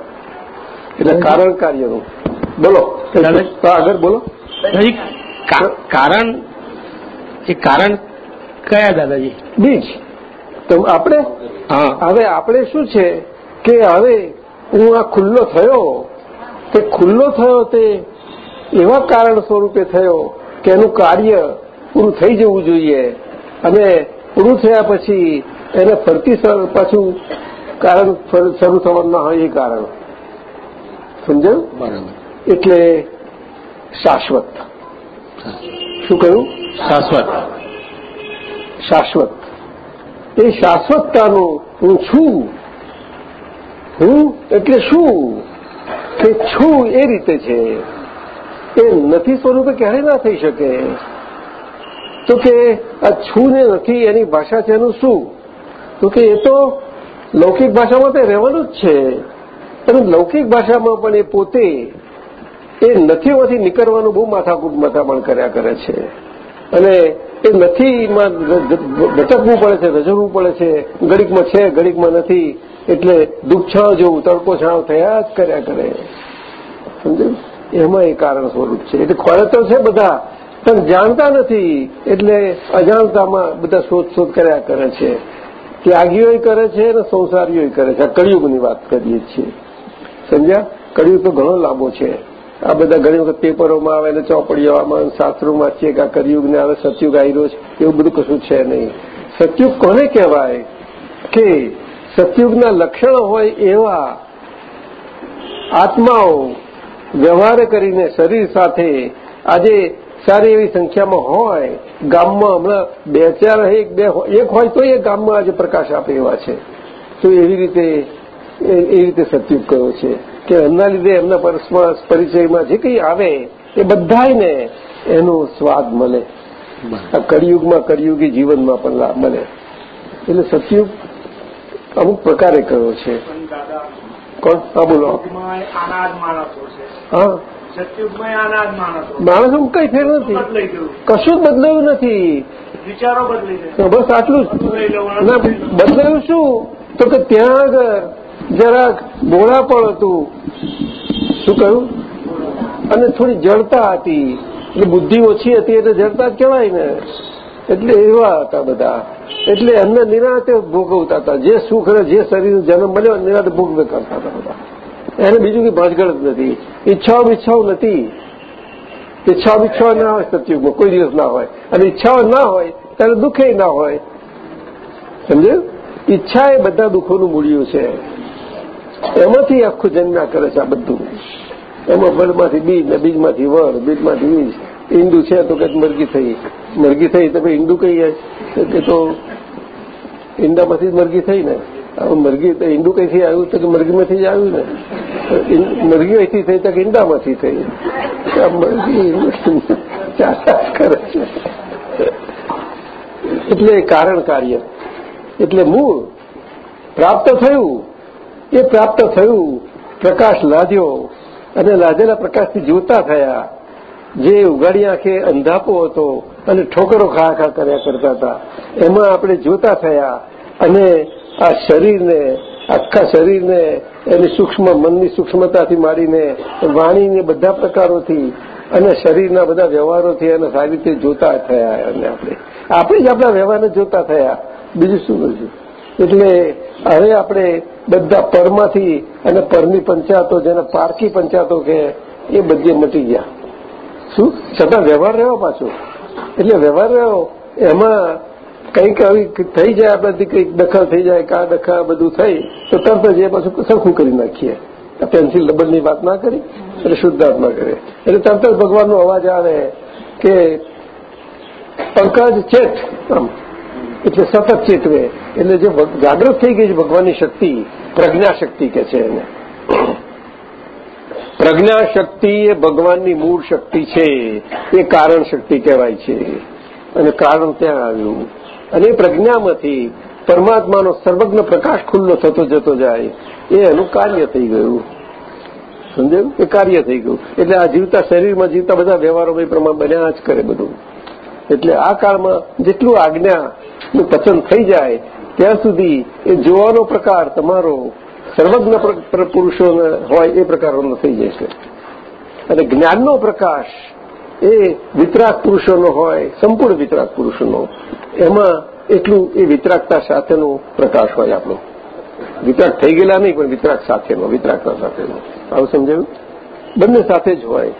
S3: એટલે કારણ કાર્યનું. બોલો. આગળ બોલો.
S5: કારણ? એ કારણ કયા દાદાજી?
S3: બીજ. તો આપણે
S5: હા.
S3: હવે આપણે શું છે કે હવે હું આ ખુલ્લો થયો તે ખુલ્લો થયો તે એવા કારણ સ્વરૂપે થયો કે એનું કાર્ય પૂરું થઈ જવું જોઈએ. અને પૂરું થયા પછી એને ફરતી પાછું કારણ શરૂ થવાનું ના હોય એ કારણ. સમજાયું?
S5: બરાબર.
S3: એટલે શાશ્વત. શું કહ્યું?
S5: શાશ્વત.
S3: શાશ્વત. એ શાશ્વતતાનો હું છું. હું એટલે શું? કે છું એ રીતે છે. એ નથી સ્વરૂપે ક્યારેય ના થઈ શકે. તો કે આ છું ને નથી એની ભાષા છે એનું શું? તો કે એ તો લૌકિક ભાષામાં તે રહેવાનું જ છે. અને લૌકિક ભાષામાં પણ એ પોતે એ નથીમાંથી નીકળવાનું બહુ માથાકૂટ માથામણ કર્યા કરે છે. અને એ નથીમાં ભટકવું પડે છે રજવું પડે છે. ઘડીકમાં છે ઘડીકમાં નથી. એટલે દુઃખ જેવું, તડકો છાણ થયા જ કર્યા કરે. સમજ્યું? એમાં એ કારણ સ્વરૂપ છે. એટલે ખોરે તો છે બધા, પણ જાણતા નથી. એટલે અજાણતામાં બધા શોધ શોધ કર્યા કરે છે. ત્યાગીઓ કરે છે અને સંસારીઓ કરે છે. આ કળિયુગની વાત કરીએ છીએ. સમજ્યા? કળિયુગ તો ઘણો લાંબો છે. આ બધા ઘણી વખત પેપરોમાં આવે ને ચોપડીઓમાં શાસ્ત્રોમાં વાંચીએ કે આ કળિયુગને આવે, સતયુગ આવ્યો છે, એવું બધું કશું છે નહીં. સતયુગ કોને કહેવાય? કે સતયુગના લક્ષણો હોય એવા આત્માઓ વ્યવહાર કરીને શરીર સાથે આજે સારી એવી સંખ્યામાં હોય, ગામમાં હમણાં બે ચાર એક બે એક હોય તો એ ગામમાં આજે પ્રકાશ આપે એવા છે. તો એવી રીતે એવી રીતે સતયુગ કયો છે? કે એમના લીધે એમના પરસ્પર પરિચયમાં જે કંઈ આવે એ બધાને એનો સ્વાદ મળે. આ કળિયુગમાં કળિયુગી જીવનમાં પણ લાભ મળે. એટલે સતયુગ અમુક પ્રકારે કયો છે. કોણ? હા બોલો હા.
S6: સતયુગમાં અનાજ માણસો
S3: માણસો કઈ ફેર નથી. કશું જ બદલાયું નથી.
S6: વિચારો બદલી
S3: બસ આટલું જ. ના બદલાયું શું? તો કે ત્યાં આગળ જરાક બોળા પણ હતું. શું કહ્યું? અને થોડી જડતા હતી. એટલે બુદ્ધિ ઓછી હતી એટલે જડતા કહેવાય ને. એટલે એવા હતા બધા. એટલે એમને નિરાતે ભોગવતા હતા. જે સુખ જે શરીર જન્મ મળ્યો નિરાતે ભોગવે કરતા હતા બધા. એને બીજું કઈ ભાંજગળ જ નથી. ઈચ્છાઓ ઈચ્છાઓ નથી. ઈચ્છાઓ ઈચ્છાઓ ના હોય સતયુગમાં. કોઈ દિવસ ના હોય. અને ઈચ્છાઓ ના હોય ત્યારે દુઃખે ના હોય. સમજ્યું? ઈચ્છા એ બધા દુઃખોનું મૂળ્યું છે. એમાંથી આખું જન્મ્યા કરે છે આ બધું. એમાં વડમાંથી બીજ ને બીજમાંથી વડ બીજમાંથી બીજ ઈંડું છે તો કે મરઘી થઈ. મરઘી થઈ તો ઈંડું કહીએ કે તો ઈંડામાંથી જ મરઘી થઈ ને? મરઘી ઈંડું કઈથી આવ્યું? તો કે મરઘીમાંથી જ આવ્યું ને? મરઘી અહીંથી થઈ તો કે ઈંડામાંથી થઈ. મરઘી ચાલ્યા કરે છે. એટલે કારણ કાર્ય. એટલે મૂળ પ્રાપ્ત થયું. એ પ્રાપ્ત થયું. પ્રકાશ લાદ્યો અને લાદેલા પ્રકાશથી જીવતા થયા. જે ઉગાડી આંખે અંધાપો હતો અને ઠોકરો ખા ખા કર્યા કરતા હતા. એમાં આપણે જોતા થયા અને આ શરીરને, આખા શરીરને, એની સૂક્ષ્મ મનની સૂક્ષ્મતાથી મારીને વાણીને બધા પ્રકારોથી અને શરીરના બધા વ્યવહારોથી અને સારી રીતે જોતા થયા અને આપણે. આપણે જ આપણા વ્યવહારને જોતા થયા. બીજું શું નથી એટલે હવે આપણે બધા પરમાંથી અને પરની પંચાયતો, જેને પારકી પંચાયતો કે એ બધી મટી ગયા. શું? છતાં વ્યવહાર રહ્યો પાછો. એટલે વ્યવહાર રહ્યો. એમાં કંઈક આવી થઈ જાય, આપણાથી કંઈક દખલ થઈ જાય, કા દખલ બધું થઈ, તો તરત જ એ પાછું સરખું કરી નાખીએ. પેન્સિલ રબરની વાત ના કરી, એટલે શુદ્ધાત્મા કરે. એટલે તરત જ ભગવાનનો અવાજ આવે કે પંકજ ચેત એટલે સતત ચેતવે. એટલે જે જાગૃત થઈ ગઈ છે ભગવાનની શક્તિ, પ્રજ્ઞાશક્તિ કે છે એને. પ્રજ્ઞાશક્તિ એ ભગવાનની મૂળ શક્તિ છે, એ કારણ શક્તિ કહેવાય છે. અને કારણ ત્યાં આવ્યું. અને પ્રજ્ઞામાંથી પરમાત્માનો સર્વજ્ઞ પ્રકાશ ખુલ્લો થતો જતો જાય, એ એનું કાર્ય થઈ ગયું. સમજાયું? એ કાર્ય થઈ ગયું. એટલે આ જીવતા શરીરમાં જીવતા બધા વ્યવહારો એ પ્રમાણે બન્યા જ કરે બધું. એટલે આ કાળમાં જેટલું આજ્ઞાનું પચન થઈ જાય ત્યાં સુધી એ જોવાનો પ્રકાર તમારો સર્વજ્ઞ પુરુષો હોય એ પ્રકારનો થઈ જશે અને જ્ઞાનનો પ્રકાશ એ વિતરાગ પુરુષોનો હોય, સંપૂર્ણ વિતરાગ પુરુષોનો, એમાં એટલું એ વિતરાગતા સાથેનો પ્રકાશ હોય આપણો. વિતરાગ થઈ ગયેલા નહીં, પણ વિતરાગ સાથેનો વિતરાગતા સાથેનો. આવું સમજાયું? બંને સાથે જ હોય.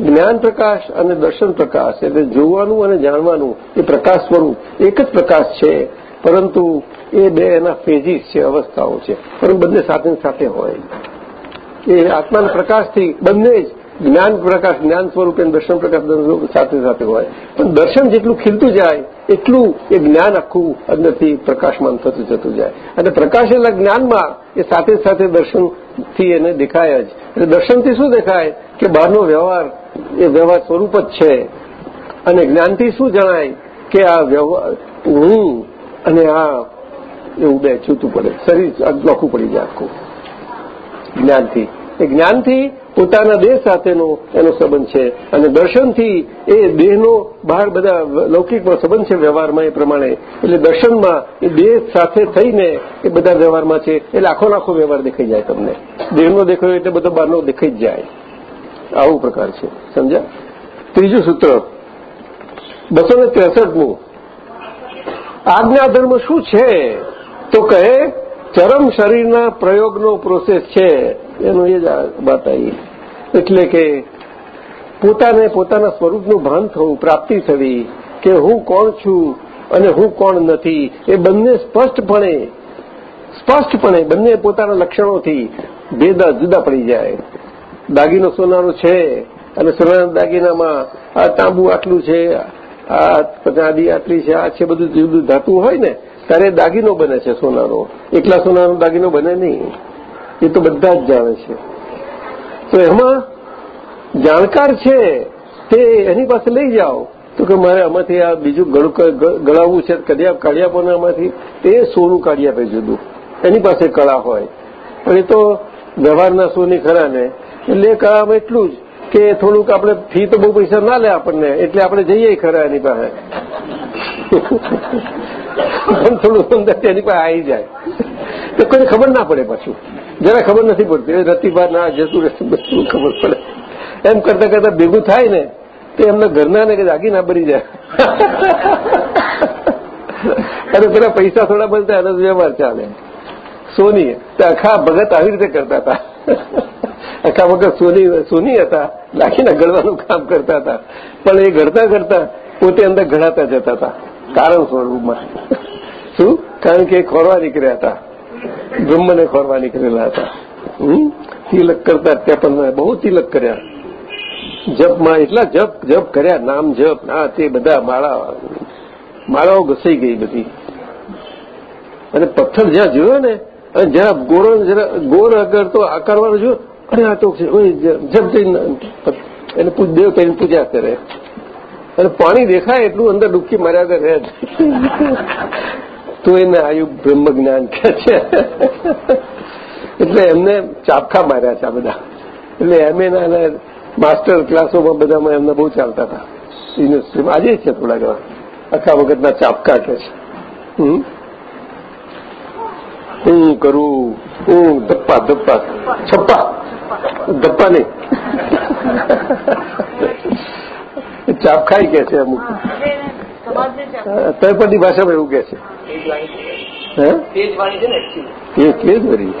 S3: જ્ઞાન પ્રકાશ અને દર્શન પ્રકાશ, એટલે જોવાનું અને જાણવાનું એ પ્રકાશ સ્વરૂપ, એક જ પ્રકાશ છે. પરંતુ એ બે એના ફેઝીસ છે, અવસ્થાઓ છે. પરંતુ બંને સાથે સાથે હોય. એ આત્માના પ્રકાશથી બંને જ જ્ઞાન પ્રકાશ, જ્ઞાન સ્વરૂપે દર્શન પ્રકાશ સાથે સાથે હોય. પણ દર્શન જેટલું ખીલતું જાય, એટલું એ જ્ઞાન આખું અંદરથી પ્રકાશમાન થતું જતું જાય. અને પ્રકાશેલા જ્ઞાનમાં એ સાથે સાથે દર્શનથી એને દેખાય જ. એટલે દર્શનથી શું દેખાય? કે બહારનો વ્યવહાર, એ વ્યવહાર સ્વરૂપ જ છે. અને જ્ઞાનથી શું જણાય? કે આ વ્યવહાર, હું અને આ એવું બે છૂતું પડે. શરીર લોખું પડી જાય આખું. જ્ઞાનથી. એ જ્ઞાનથી પોતાના દેહ સાથેનો એનો સંબંધ છે. અને દર્શનથી એ દેહનો બહાર બધા લૌકિકમાં સંબંધ છે વ્યવહારમાં એ પ્રમાણે. એટલે દર્શનમાં એ દેહ સાથે થઈને એ બધા વ્યવહારમાં છે. એટલે આખો આખો વ્યવહાર દેખાઈ જાય તમને. દેહનો દેખાયો એટલે બધો બહારનો દેખાઈ જ જાય. આવું પ્રકાર છે. સમજ્યા? ત્રીજું સૂત્ર. બસો ને ત્રેસઠમું. આજ્ઞા ધર્મ શું છે? તો કહે, ચરમ શરીરના પ્રયોગનો પ્રોસેસ છે. એનું એ જ વાત આવી. એટલે કે પોતાને પોતાના સ્વરૂપનું ભાન થવું, પ્રાપ્તિ થવી, કે હું કોણ છું અને હું કોણ નથી, એ બંને સ્પષ્ટપણે સ્પષ્ટપણે બંને પોતાના લક્ષણોથી ભેદા જુદા પડી જાય. દાગીનો સોનાનો છે અને સોનાના દાગીનામાં આ તાંબુ આટલું છે આ ચાંદી આટલી છે આ છે, બધું જુદું ધાતુ હોય ને, ત્યારે દાગીનો બને છે સોનાનો. એકલા સોનાનો દાગીનો બને નહીં. એ તો બધા જ જાણે છે. તો એમાં જાણકાર છે, તે એની પાસે લઈ જાઓ. તો કે મારે આમાંથી આ બીજું ગળાવવું છે કાઢી આપો ને આમાંથી એ સોનું કાઢી આપે જુદું એની પાસે કળા હોય. પણ એ તો વ્યવહારના સોની ખરા ને. એટલે કળામાં એટલું જ. કે થોડુંક આપણે ફી તો બહુ પૈસા ના લે આપણને, એટલે આપણે જઈએ ખરા એની પાસે. થોડું અંદર તેની પાસે આવી જાય. તો કોઈને ખબર ના પડે પાછું. જરા ખબર નથી પડતી. રતિભા ના જતું રહેતું ખબર પડે. એમ કરતા કરતા ભેગું થાય ને, તો એમના ઘરના ને જાગી ના બની જાય. અને પેલા પૈસા થોડા બનતા એનો વ્યવહાર ચાલે. સોની આખા ભગત આવી રીતે કરતા હતા. આખા વખત સોની સોની હતા લાખીને ગળવાનું કામ કરતા હતા પણ એ ઘડતા ઘડતા પોતે અંદર ઘડાતા જતા હતા કારણ સ્વરૂપમાં શું કારણ કે ખોરવા નીકળ્યા હતા બ્રહ્મને ખોરવા નીકળેલા હતા તિલક કરતા ત્યાં પણ બહુ તિલક કર્યા જપમાં એટલા જપ જપ કર્યા નામ જપ ના તે બધા માળા માળાઓ ઘસાઈ ગઈ બધી અને પથ્થર જ્યાં જોયો ને અને જરા ગોળો જરા ગોળ આગળ તો આકારવાનો જો અરે આ તો જપ જઈને એને દેવ કરીને પૂજા કરે. અને પાણી દેખાય એટલું અંદર ડૂબકી માર્યા કરે તો એને આયુ બ્રહ્મ જ્ઞાન કે છે. એટલે એમને ચાપખા માર્યા છે બધા. એટલે એમ એના માસ્ટર ક્લાસોમાં બધામાં એમને બહુ ચાલતા હતા. યુનિવર્સિટીમાં. આજે છે થોડા ઘણા. આખા વખતના ચાપકા કે છે. હું કરું. હું ધપ્પા ધપ્પા. છપ્પા. ધપ્પા નહીં. ચાપખાઈ કે છે અમુક. તળપદી ભાષામાં એવું કે છે. એ કે જ વરી.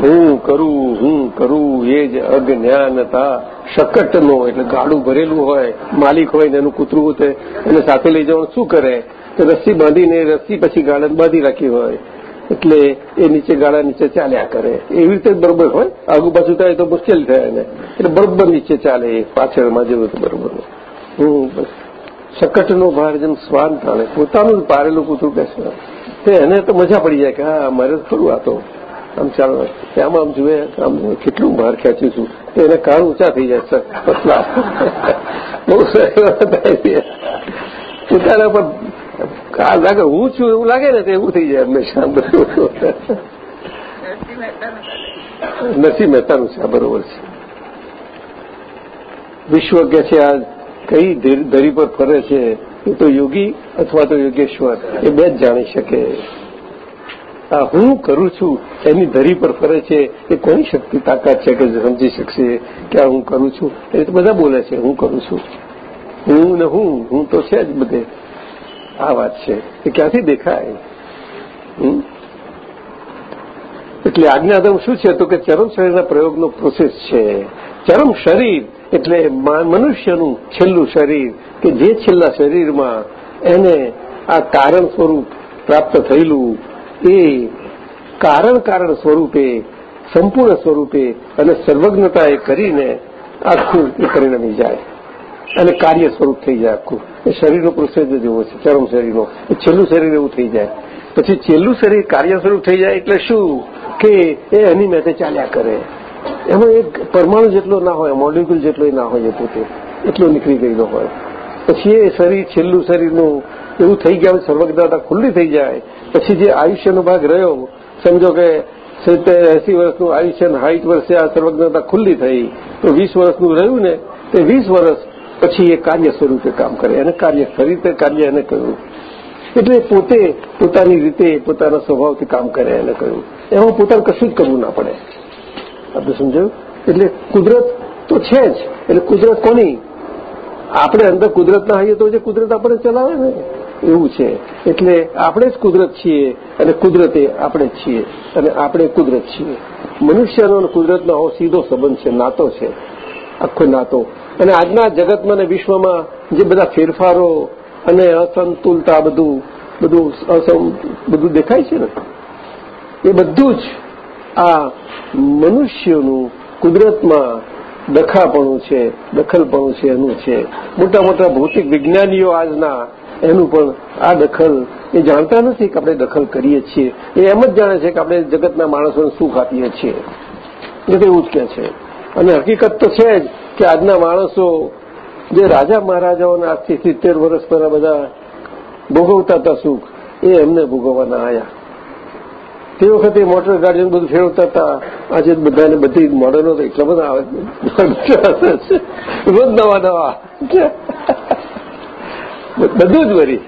S3: હું કરું હું કરું એ જ અજ્ઞાનતા શકટનો એટલે ગાડું ભરેલું હોય માલિક હોય ને એનું કૂતરું તે એને સાથે લઈ જવાનું શું કરે? તો રસ્સી બાંધીને રસ્સી પછી ગાળા બાંધી રાખી હોય. એટલે એ નીચે ગાળા નીચે ચાલ્યા કરે. એવી રીતે બરોબર હોય. આગુ પાછું થાય તો મુશ્કેલ થાય એને. એટલે બરોબર નીચે ચાલે પાછળમાં જેવું બરોબર હું સકટનો ભાર જેમ સ્વાન તાણે પોતાનું જ પારેલું કૂતરું છે તે એને તો મજા પડી જાય કે, હા, મારે ખરું આ તો. આમ ચાલો. આમ આમ જુએ, આમ કેટલું બહાર ખેંચ્યું છું. તો એને કાન ઊંચા થઈ જાય પતલા. બહુ થાય પોતાના પર લાગે, હું છું એવું લાગે ને તો એવું થઈ જાય હંમેશા નરસિંહ મહેતાનું છે, આ બરોબર છે. વિશ્વ કે છે, આ કઈ ધરી પર ફરે છે, એ તો યોગી અથવા તો યોગેશ્વર, એ બે જ જાણી શકે. આ હું કરું છું, એની ધરી પર ફરે છે, એ કોની શક્તિ, તાકાત છે કે સમજી શકશે કે આ હું કરું છું? એ તો બધા બોલે છે, હું કરું છું. હું ને હું હું તો છે જ બધે. આ વાત છે. એ ક્યાંથી દેખાય? એટલે આજ્ઞાધમ શું છે? તો કે ચરમ શરીરના પ્રયોગનો પ્રોસેસ છે. ચરમ શરીર એટલે મનુષ્યનું છેલ્લું શરીર, કે જે છેલ્લા શરીરમાં એને આ કારણ સ્વરૂપ પ્રાપ્ત થયેલું, એ કારણ કારણ સ્વરૂપે, સંપૂર્ણ સ્વરૂપે અને સર્વજ્ઞતા એ કરીને આખું એ પરિણમી જાય. અને કાર્ય સ્વરૂપ થઈ જાય આખું. એ શરીરનો પ્રોસેસ જેવો છે, ચરમ શરીરનો. એ છેલ્લું શરીર એવું થઈ જાય. પછી છેલ્લું શરીર કાર્ય સ્વરૂપ થઈ જાય એટલે શું? કે એ એની મેથે ચાલ્યા કરે. એમાં એક પરમાણુ જેટલો ના હોય, મોલિક્યુલ જેટલો ના હોય પોતે. એટલો નીકળી ગયેલો હોય. પછી એ શરીર, છેલ્લું શરીરનું એવું થઈ ગયા સર્વજ્ઞતા ખુલ્લી થઈ જાય. પછી જે આયુષ્યનો ભાગ રહ્યો, સમજો કે સિત્તેર, એસી વર્ષનું આયુષ્ય હાઈટ વર્ષે આ સર્વજ્ઞતા ખુલ્લી થઈ. તો વીસ વર્ષનું રહ્યું ને, તે વીસ વર્ષ પછી એ કાર્ય સ્વરૂપે કામ કરે. એને કાર્ય રીતે કાર્ય એને કહ્યું એટલે પોતે પોતાની રીતે, પોતાના સ્વભાવથી કામ કરે એને કહ્યું એમાં પોતાને કશું જ કરવું ના પડે. આપણે સમજાયું એટલે કુદરત તો છે જ. એટલે કુદરત કોની? આપણે અંદર કુદરત ના હોઈએ તો જે કુદરત આપણે ચલાવે ને. એવું છે. એટલે આપણે જ કુદરત છીએ અને કુદરતે આપણે જ છીએ. અને આપણે કુદરત છીએ. મનુષ્યનો અને કુદરતનો સીધો સંબંધ છે, નાતો છે. આખો નાતો. અને આજના જગતમાં અને વિશ્વમાં જે બધા ફેરફારો અને અસંતુલતા બધું બધું બધું દેખાય છે ને? એ બધું જ આ મનુષ્યનું કુદરતમાં દખાપણું છે, દખલપણું છે, એનું છે. મોટા મોટા ભૌતિક વિજ્ઞાનીઓ આજના એનું પણ આ દખલ એ જાણતા નથી કે આપણે દખલ કરીએ છીએ. એ એમ જ જાણે છે કે આપણે જગતના માણસોને સુખ આપીએ છીએ. એટલે એવું જ કહે છે. અને હકીકત તો છે જ કે આજના માણસો જે રાજા મહારાજાઓના આજથી સિત્તેર વર્ષ પહેલા બધા ભોગવતા હતા સુખ, એ એમને ભોગવવાના આવ્યા તે વખતે મોટર ગાડીઓ બધું ફેરવતા હતા. આજે બધાને બધી મોડલો તો એટલા બધા આવે. રોજ નવા નવા. બધું જ વરી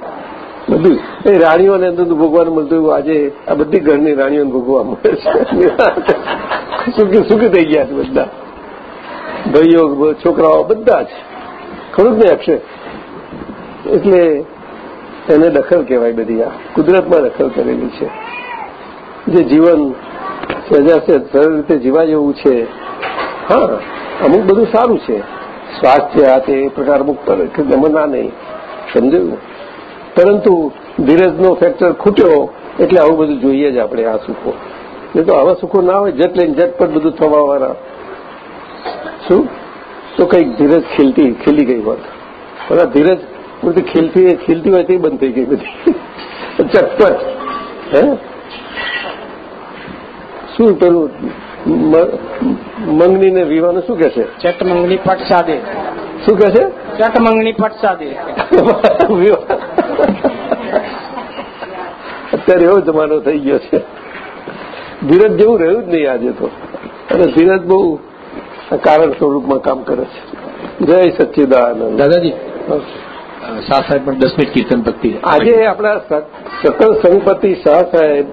S3: બધું. એ રાણીઓને અંદર ભોગવાનું મળતું આજે આ બધી ઘરની રાણીઓને ભોગવા મળે છે. સુખી સુખી થઈ ગયા છે બધા? ભાઈઓ, છોકરાઓ બધા જ. ખરું જ ને અક્ષય? એટલે એને દખલ કહેવાય બધી આ. કુદરતમાં દખલ કરેલી છે. જે જીવન સહેજાસે સરળ રીતે જીવા જેવું છે. હા, અમુક બધું સારું છે. સ્વાસ્થ્ય આ તે પ્રકાર અમુક ગમના નહીં. સમજાયું? પરંતુ ધીરજનો ફેક્ટર ખૂટ્યો એટલે આવું બધું જોઈએ જ આપણે આ સુખો. નહીં તો આવા સુખો ના હોય, જટ લઈને જટ પર બધું થવાવાળા. શું તો કંઈક ધીરજ ખીલતી ખીલી ગઈ હોત. બધા ધીરજ પૂરતી ખીલતી ખીલતી હોય તે બંધ થઈ ગઈ બધી. ચટપટ. હે? શું પેલું મંગની ને વિવાનું શું કે છે
S5: ચટ મંગની પટ સાદે.
S3: શું કે છે
S5: ચટ મંગની પટ સાદે.
S3: અત્યારે એવો જમાનો થઈ ગયો છે. ધીરજ જેવું રહ્યું જ નહીં આજે તો. અને ધીરજ બહુ કારણ સ્વરૂપમાં કામ કરે છે. જય સચ્ચિદાનંદ.
S4: દાદાજી શાહ સાહેબ પણ દસ મિનિટ કીર્તન ભક્તિ
S3: આજે આપણા સતત સકલ સંપતિ શાહ સાહેબ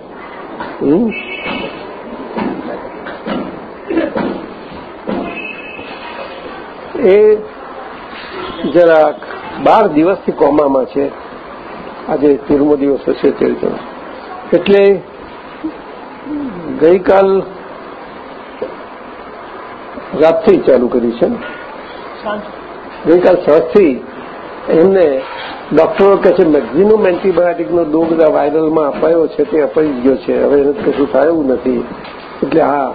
S3: એ જરાક બાર દિવસથી કોમામાં છે. આજે તેરમો દિવસ હશે તે એટલે ગઈકાલ રાતથી ચાલુ કરી છે. ગઈકાલ સાંજથી એમને ડોક્ટરો કહે છે, મેક્ઝિમમ એન્ટીબાયોટિકનો ડો બધા વાયરલમાં અપાયો છે તે અપાઈ ગયો છે. હવે એને કશું થાય નથી. એટલે હા,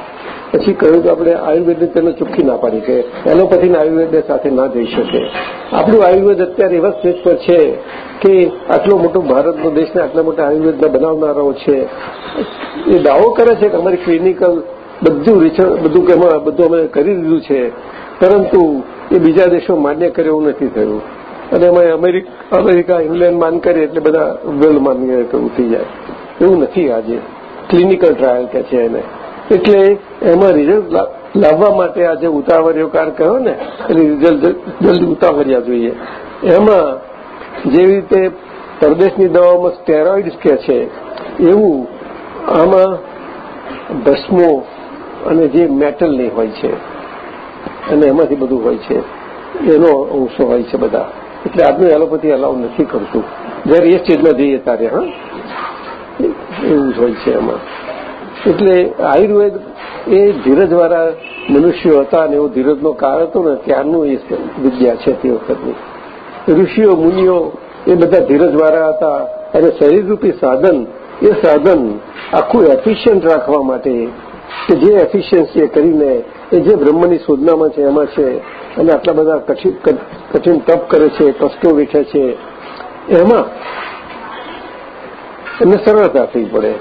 S3: પછી કહ્યું કે આપણે આયુર્વેદને તેને ચૂકી ના પાડી કે એલોપેથીને આયુર્વેદ સાથે ના જઈ શકે. આપણું આયુર્વેદ અત્યારે એવા સ્ટેજ પર છે કે આટલો મોટો ભારતનો દેશને આટલા મોટા આયુર્વેદના બનાવનારાઓ છે. એ દાવો કરે છે કે અમારી ક્લિનિકલ બધું બધું કે બધું અમે કરી દીધું છે. પરંતુ એ બીજા દેશો માન્ય કરે એવું નથી થયું. અને એમાં અમેરિકા ઇંગ્લેન્ડ માન કરીએ એટલે બધા વેલ માન્ય કરવું થઈ જાય. એવું નથી આજે. ક્લિનિકલ ટ્રાયલ કે છે એને. એટલે એમાં રિઝલ્ટ લાવવા માટે આજે ઉતાવળિયો કાર કહ્યો ને એટલે રિઝલ્ટ જલ્દી ઉતાવળ્યા જોઈએ. એમાં જેવી રીતે પરદેશની દવાઓમાં સ્ટેરોઇડ્સ કે છે, એવું આમાં ભસ્મો અને જે મેટલની હોય છે, અને એમાંથી બધું હોય છે, એનો અંશો હોય છે બધા. એટલે આજનું એલોપેથી અલાઉ નથી કરતું. જ્યારે એ સ્ટેજમાં જઈએ ત્યારે, હા? એવું જ હોય છે એમાં. એટલે આયુર્વેદ એ ધીરજવાળા મનુષ્યો હતા અને એવો ધીરજનો કાળ હતો ને, ત્યારનું એ વિદ્યા છે તે વખતની. ઋષિઓ, મુનિઓ એ બધા ધીરજવાળા હતા અને શરીરરૂપી સાધન, એ સાધન આખું એફિશિયન્ટ રાખવા માટે કે જે એફિશિયન્સી કરીને એ જે બ્રહ્મની શોધનામાં છે, એમાં છે, અને આટલા બધા કઠિન તપ કરે છે કષ્ટો વેઠે છે, એમાં એમને સરળતા થઈ પડે.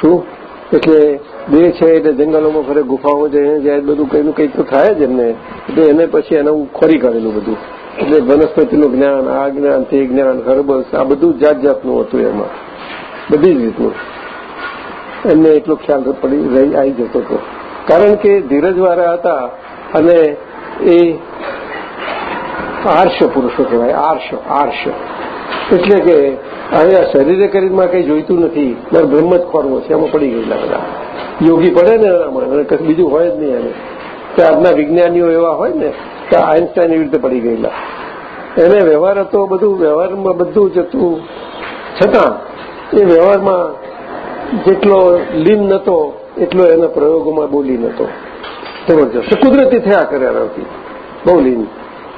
S3: શું? એટલે દેહ છે એટલે જંગલોમાં ફરે, ગુફાઓ જઈને જાય, બધું કંઈનું કંઈક તો થાય જ એમને. એટલે એને પછી એને હું ખોરી કાઢેલું બધું. એટલે વનસ્પતિનું જ્ઞાન, આ જ્ઞાન, તે જ્ઞાન, હર્બલ્સ, આ બધું જાત જાતનું હતું એમાં. બધી જ રીતનું. એમને એટલો ખ્યાલ પડી રહી, આવી જતો હતો. કારણ કે ધીરજવાળા હતા અને એ આર્ષ પુરુષો કહેવાય, આર્ષ આર્ષ. એટલે કે આ શરીરે કરીમાં કંઈ જોઈતું નથી, મારે બ્રહ્મ જ ખોરવો છે એમાં પડી ગયેલા બધા. યોગી પડે ને એનામાં અને બીજું હોય જ નહીં એને કે આજના વિજ્ઞાનીઓ એવા હોય ને કે આઇન્સ્ટાઈન એવી રીતે પડી ગયેલા. એને વ્યવહાર હતો, બધું વ્યવહારમાં બધું જતું છતાં એ વ્યવહારમાં જેટલો લીન નતો, એટલો એના પ્રયોગોમાં બહુ લીન હતો. જબરજસ્ત. કુદરતી થયા કરે આનાથી બહુ લીન.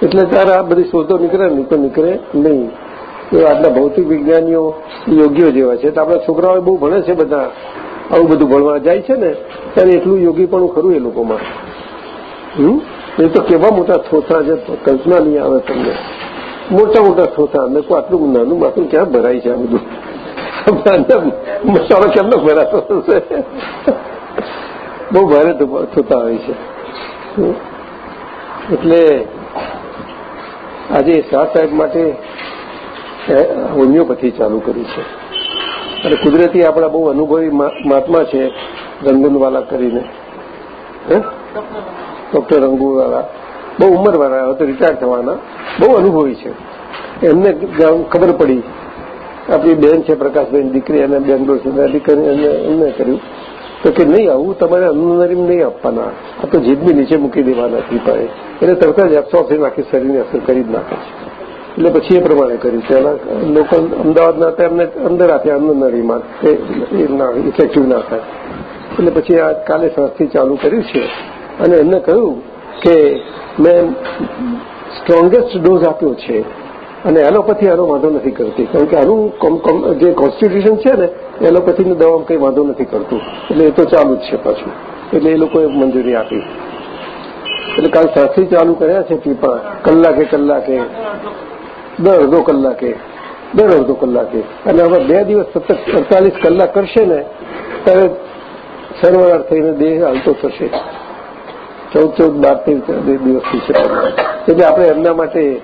S3: એટલે ત્યારે આ બધી શોધો નીકળે નહીં તો નીકળે નહીં. એ આટલા ભૌતિક વિજ્ઞાનીઓ, યોગીઓ જેવા છે. તો આપણા છોકરાઓ બહુ ભણે છે બધા. આવું બધું ભણવા જાય છે ને, ત્યારે એટલું યોગી પણ ખરું એ લોકોમાં. હમ? એ તો કેવા મોટા થોથા છે કલ્પના નહીં આવે તમને. મોટા મોટા થોથા, મેં આટલું નાનું માથું ક્યાં ભરાય છે આ બધું? મસાલો કેમનો ભરાતો હશે બહુ ભારે થતા હોય છે એટલે આજે શાહ સાહેબ માટે હોમિયોપેથી ચાલુ કરી છે અને કુદરતી આપણા બહુ અનુભવી મહાત્મા છે રંગુનવાલા કરીને ડોક્ટર રંગુવાલા બહુ ઉંમરવાળા હવે તો રિટાયર થવાના બહુ અનુભવી છે એમને ખબર પડી આપણી બેન છે પ્રકાશબેન દીકરી અને બેંગ્લોર છે દીકરી એમને એમને કર્યું. તો કે નહીં આવું, તમારે અનુનરીમ નહીં આપવાના. આ તો જીભની નીચે મૂકી દેવાના પીપાએ એટલે તરત જ એબ્સોર્પ્શન આખી શરીરને અસર કરી જ નાખે છે. એટલે પછી એ પ્રમાણે કર્યું પહેલા લોકો અમદાવાદના હતા, એમને અંદર આપ્યા અનુનરીમાં. તે ના ઇફેક્ટિવ ના થાય. એટલે પછી આ કાલે સાંજથી ચાલુ કર્યું છે. અને એમને કહ્યું કે મેં સ્ટ્રોંગેસ્ટ ડોઝ આપ્યો છે. અને એલોપેથી આનો વાંધો નથી કરતી. કારણ કે આનું જે કોન્સ્ટિટ્યુશન છે ને, એલોપેથીની દવામાં કંઈ વાંધો નથી કરતું. એટલે એ તો ચાલુ જ છે પાછું. એટલે એ લોકોએ મંજૂરી આપી. એટલે કાલ સાંજથી ચાલુ કર્યા છે પીપા કલાકે કલાકે દર અડધો કલાકે દર અડધો કલાકે. અને હવે બે દિવસ સતત અડતાલીસ કલાક કરશે ને, ત્યારે સરવરાર થઈને દેહ હાલતો થશે. ચૌદ ચૌદ બાર તેર દિવસથી છે. એટલે આપણે એમના માટે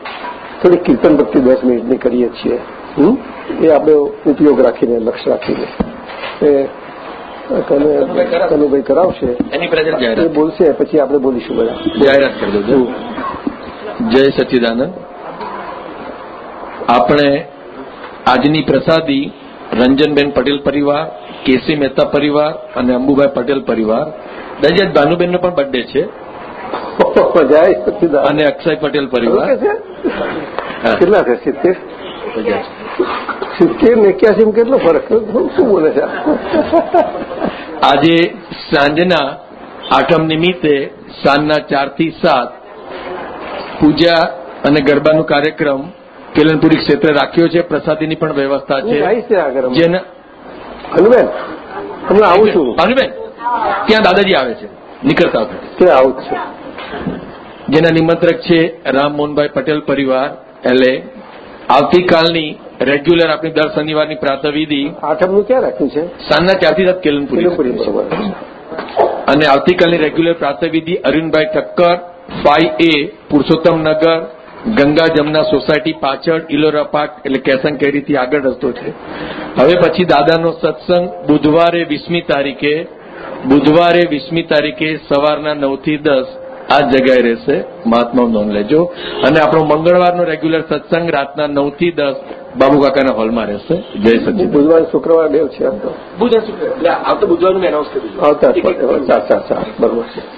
S3: થોડી કીર્તન ભક્તિ દસ મિનિટની કરીએ છીએ એ આપણે ઉપયોગ રાખીને લક્ષ્ય રાખીને. એ કનુભાઈ કરાવશે. એ બોલશે પછી આપણે બોલીશું બધા.
S4: જાહેરાત કરી દઉં જય સચ્ચિદાનંદ આપણે આજની પ્રસાદી રંજનબેન પટેલ પરિવાર કેસી મહેતા પરિવાર અને અંબુભાઈ પટેલ પરિવાર. દજત ભાનુબેનનો પણ બર્થડે છે.
S3: જય.
S4: અને અક્ષય પટેલ પરિવાર.
S3: કેટલા છે? સિત્તેર? સિત્તેર ને એક્યાસી કેટલો ફરક? શું બોલે છે?
S4: આજે સાંજના આઠમ નિમિત્તે સાંજના ચારથી સાત પૂજા અને ગરબાનો કાર્યક્રમ કેલનપુરી ક્ષેત્રે રાખ્યો છે. પ્રસાદીની પણ વ્યવસ્થા છે. જેના
S3: હનુમેન હમણાં આવું છું.
S4: ભાનુબેન ત્યાં દાદાજી આવે છે. નીકળતા વખતે.
S3: આવું છે.
S4: જેના નિમંત્રક છે રામ મોહનભાઈ પટેલ પરિવાર એટલે આવતીકાલની રેગ્યુલર આપણી દર શનિવારની પ્રાતઃવિધિ
S3: આઠમનું ક્યાં રાખ્યું છે?
S4: સાંજના ચારથી સાત કેલનપુરી અને આવતીકાલની રેગ્યુલર પ્રાતઃવિધિ અરવિંદભાઈ ઠક્કર ફાઈ એ પુરુષોત્તમનગર ગંગા જમના સોસાયટી પાછળ ઇલોરા પાર્ક એટલે કેસન કેરીથી આગળ રસ્તો છે. હવે પછી દાદાનો સત્સંગ બુધવારે વીસમી તારીખે બુધવારે વીસમી તારીખે સવારના નવથી દસ. આ જગ્યાએ રહેશે મહાત્મા નોંધ લેજો. અને આપણો મંગળવારનો રેગ્યુલર સત્સંગ રાતના નવથી દસ બાબુ કાકાના હોલમાં રહેશે. જય સચિન
S3: બુધવાર શુક્રવાર દેવ છે. આમ તો
S4: આવતો બુધવારનું એનાઉન્સ કરી
S3: આવતા. બરોબર છે.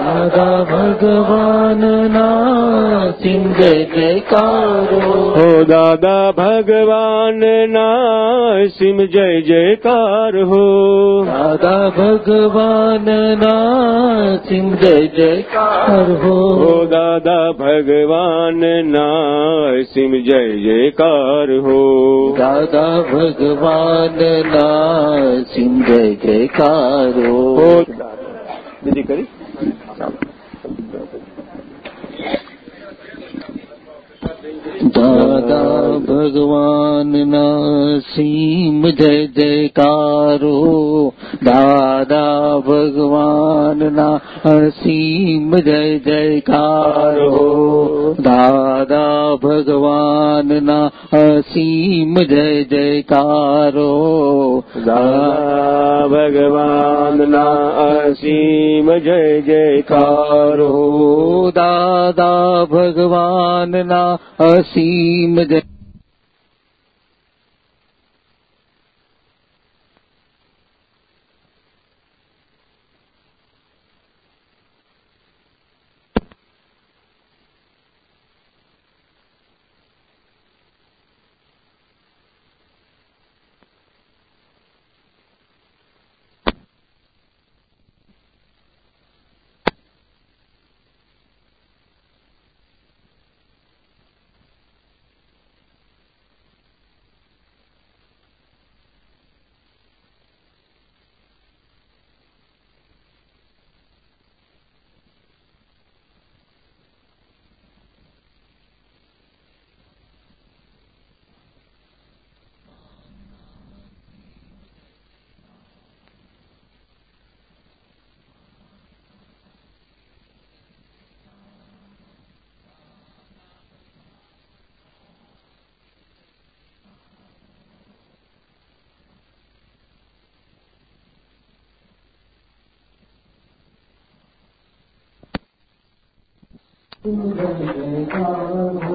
S7: દાદા ભગવાન ના સિંહ જય જયકારો
S8: હો દાદા ભગવાન ના અસીમ જય જયકાર હો
S7: દાદા ભગવાન ના સિંહ જય જયકાર હો
S8: દાદા ભગવાન ના અસીમ જય જયકાર હો
S7: દાદા ભગવાન ના સિંહ જય જયકાર
S8: હો
S3: દીદી કરી Thank you.
S7: દાદા ભગવાનના સીમ જય જયકારો દાદા ભગવાનના અસીમ જય જયકારો દાદા ભગવાનના અસીમ જય જયકારો
S8: દાદા ભગવાનના અસીમ જય જયકારો
S7: દાદા ભગવાનના અસીમ seem that જય ભગવાન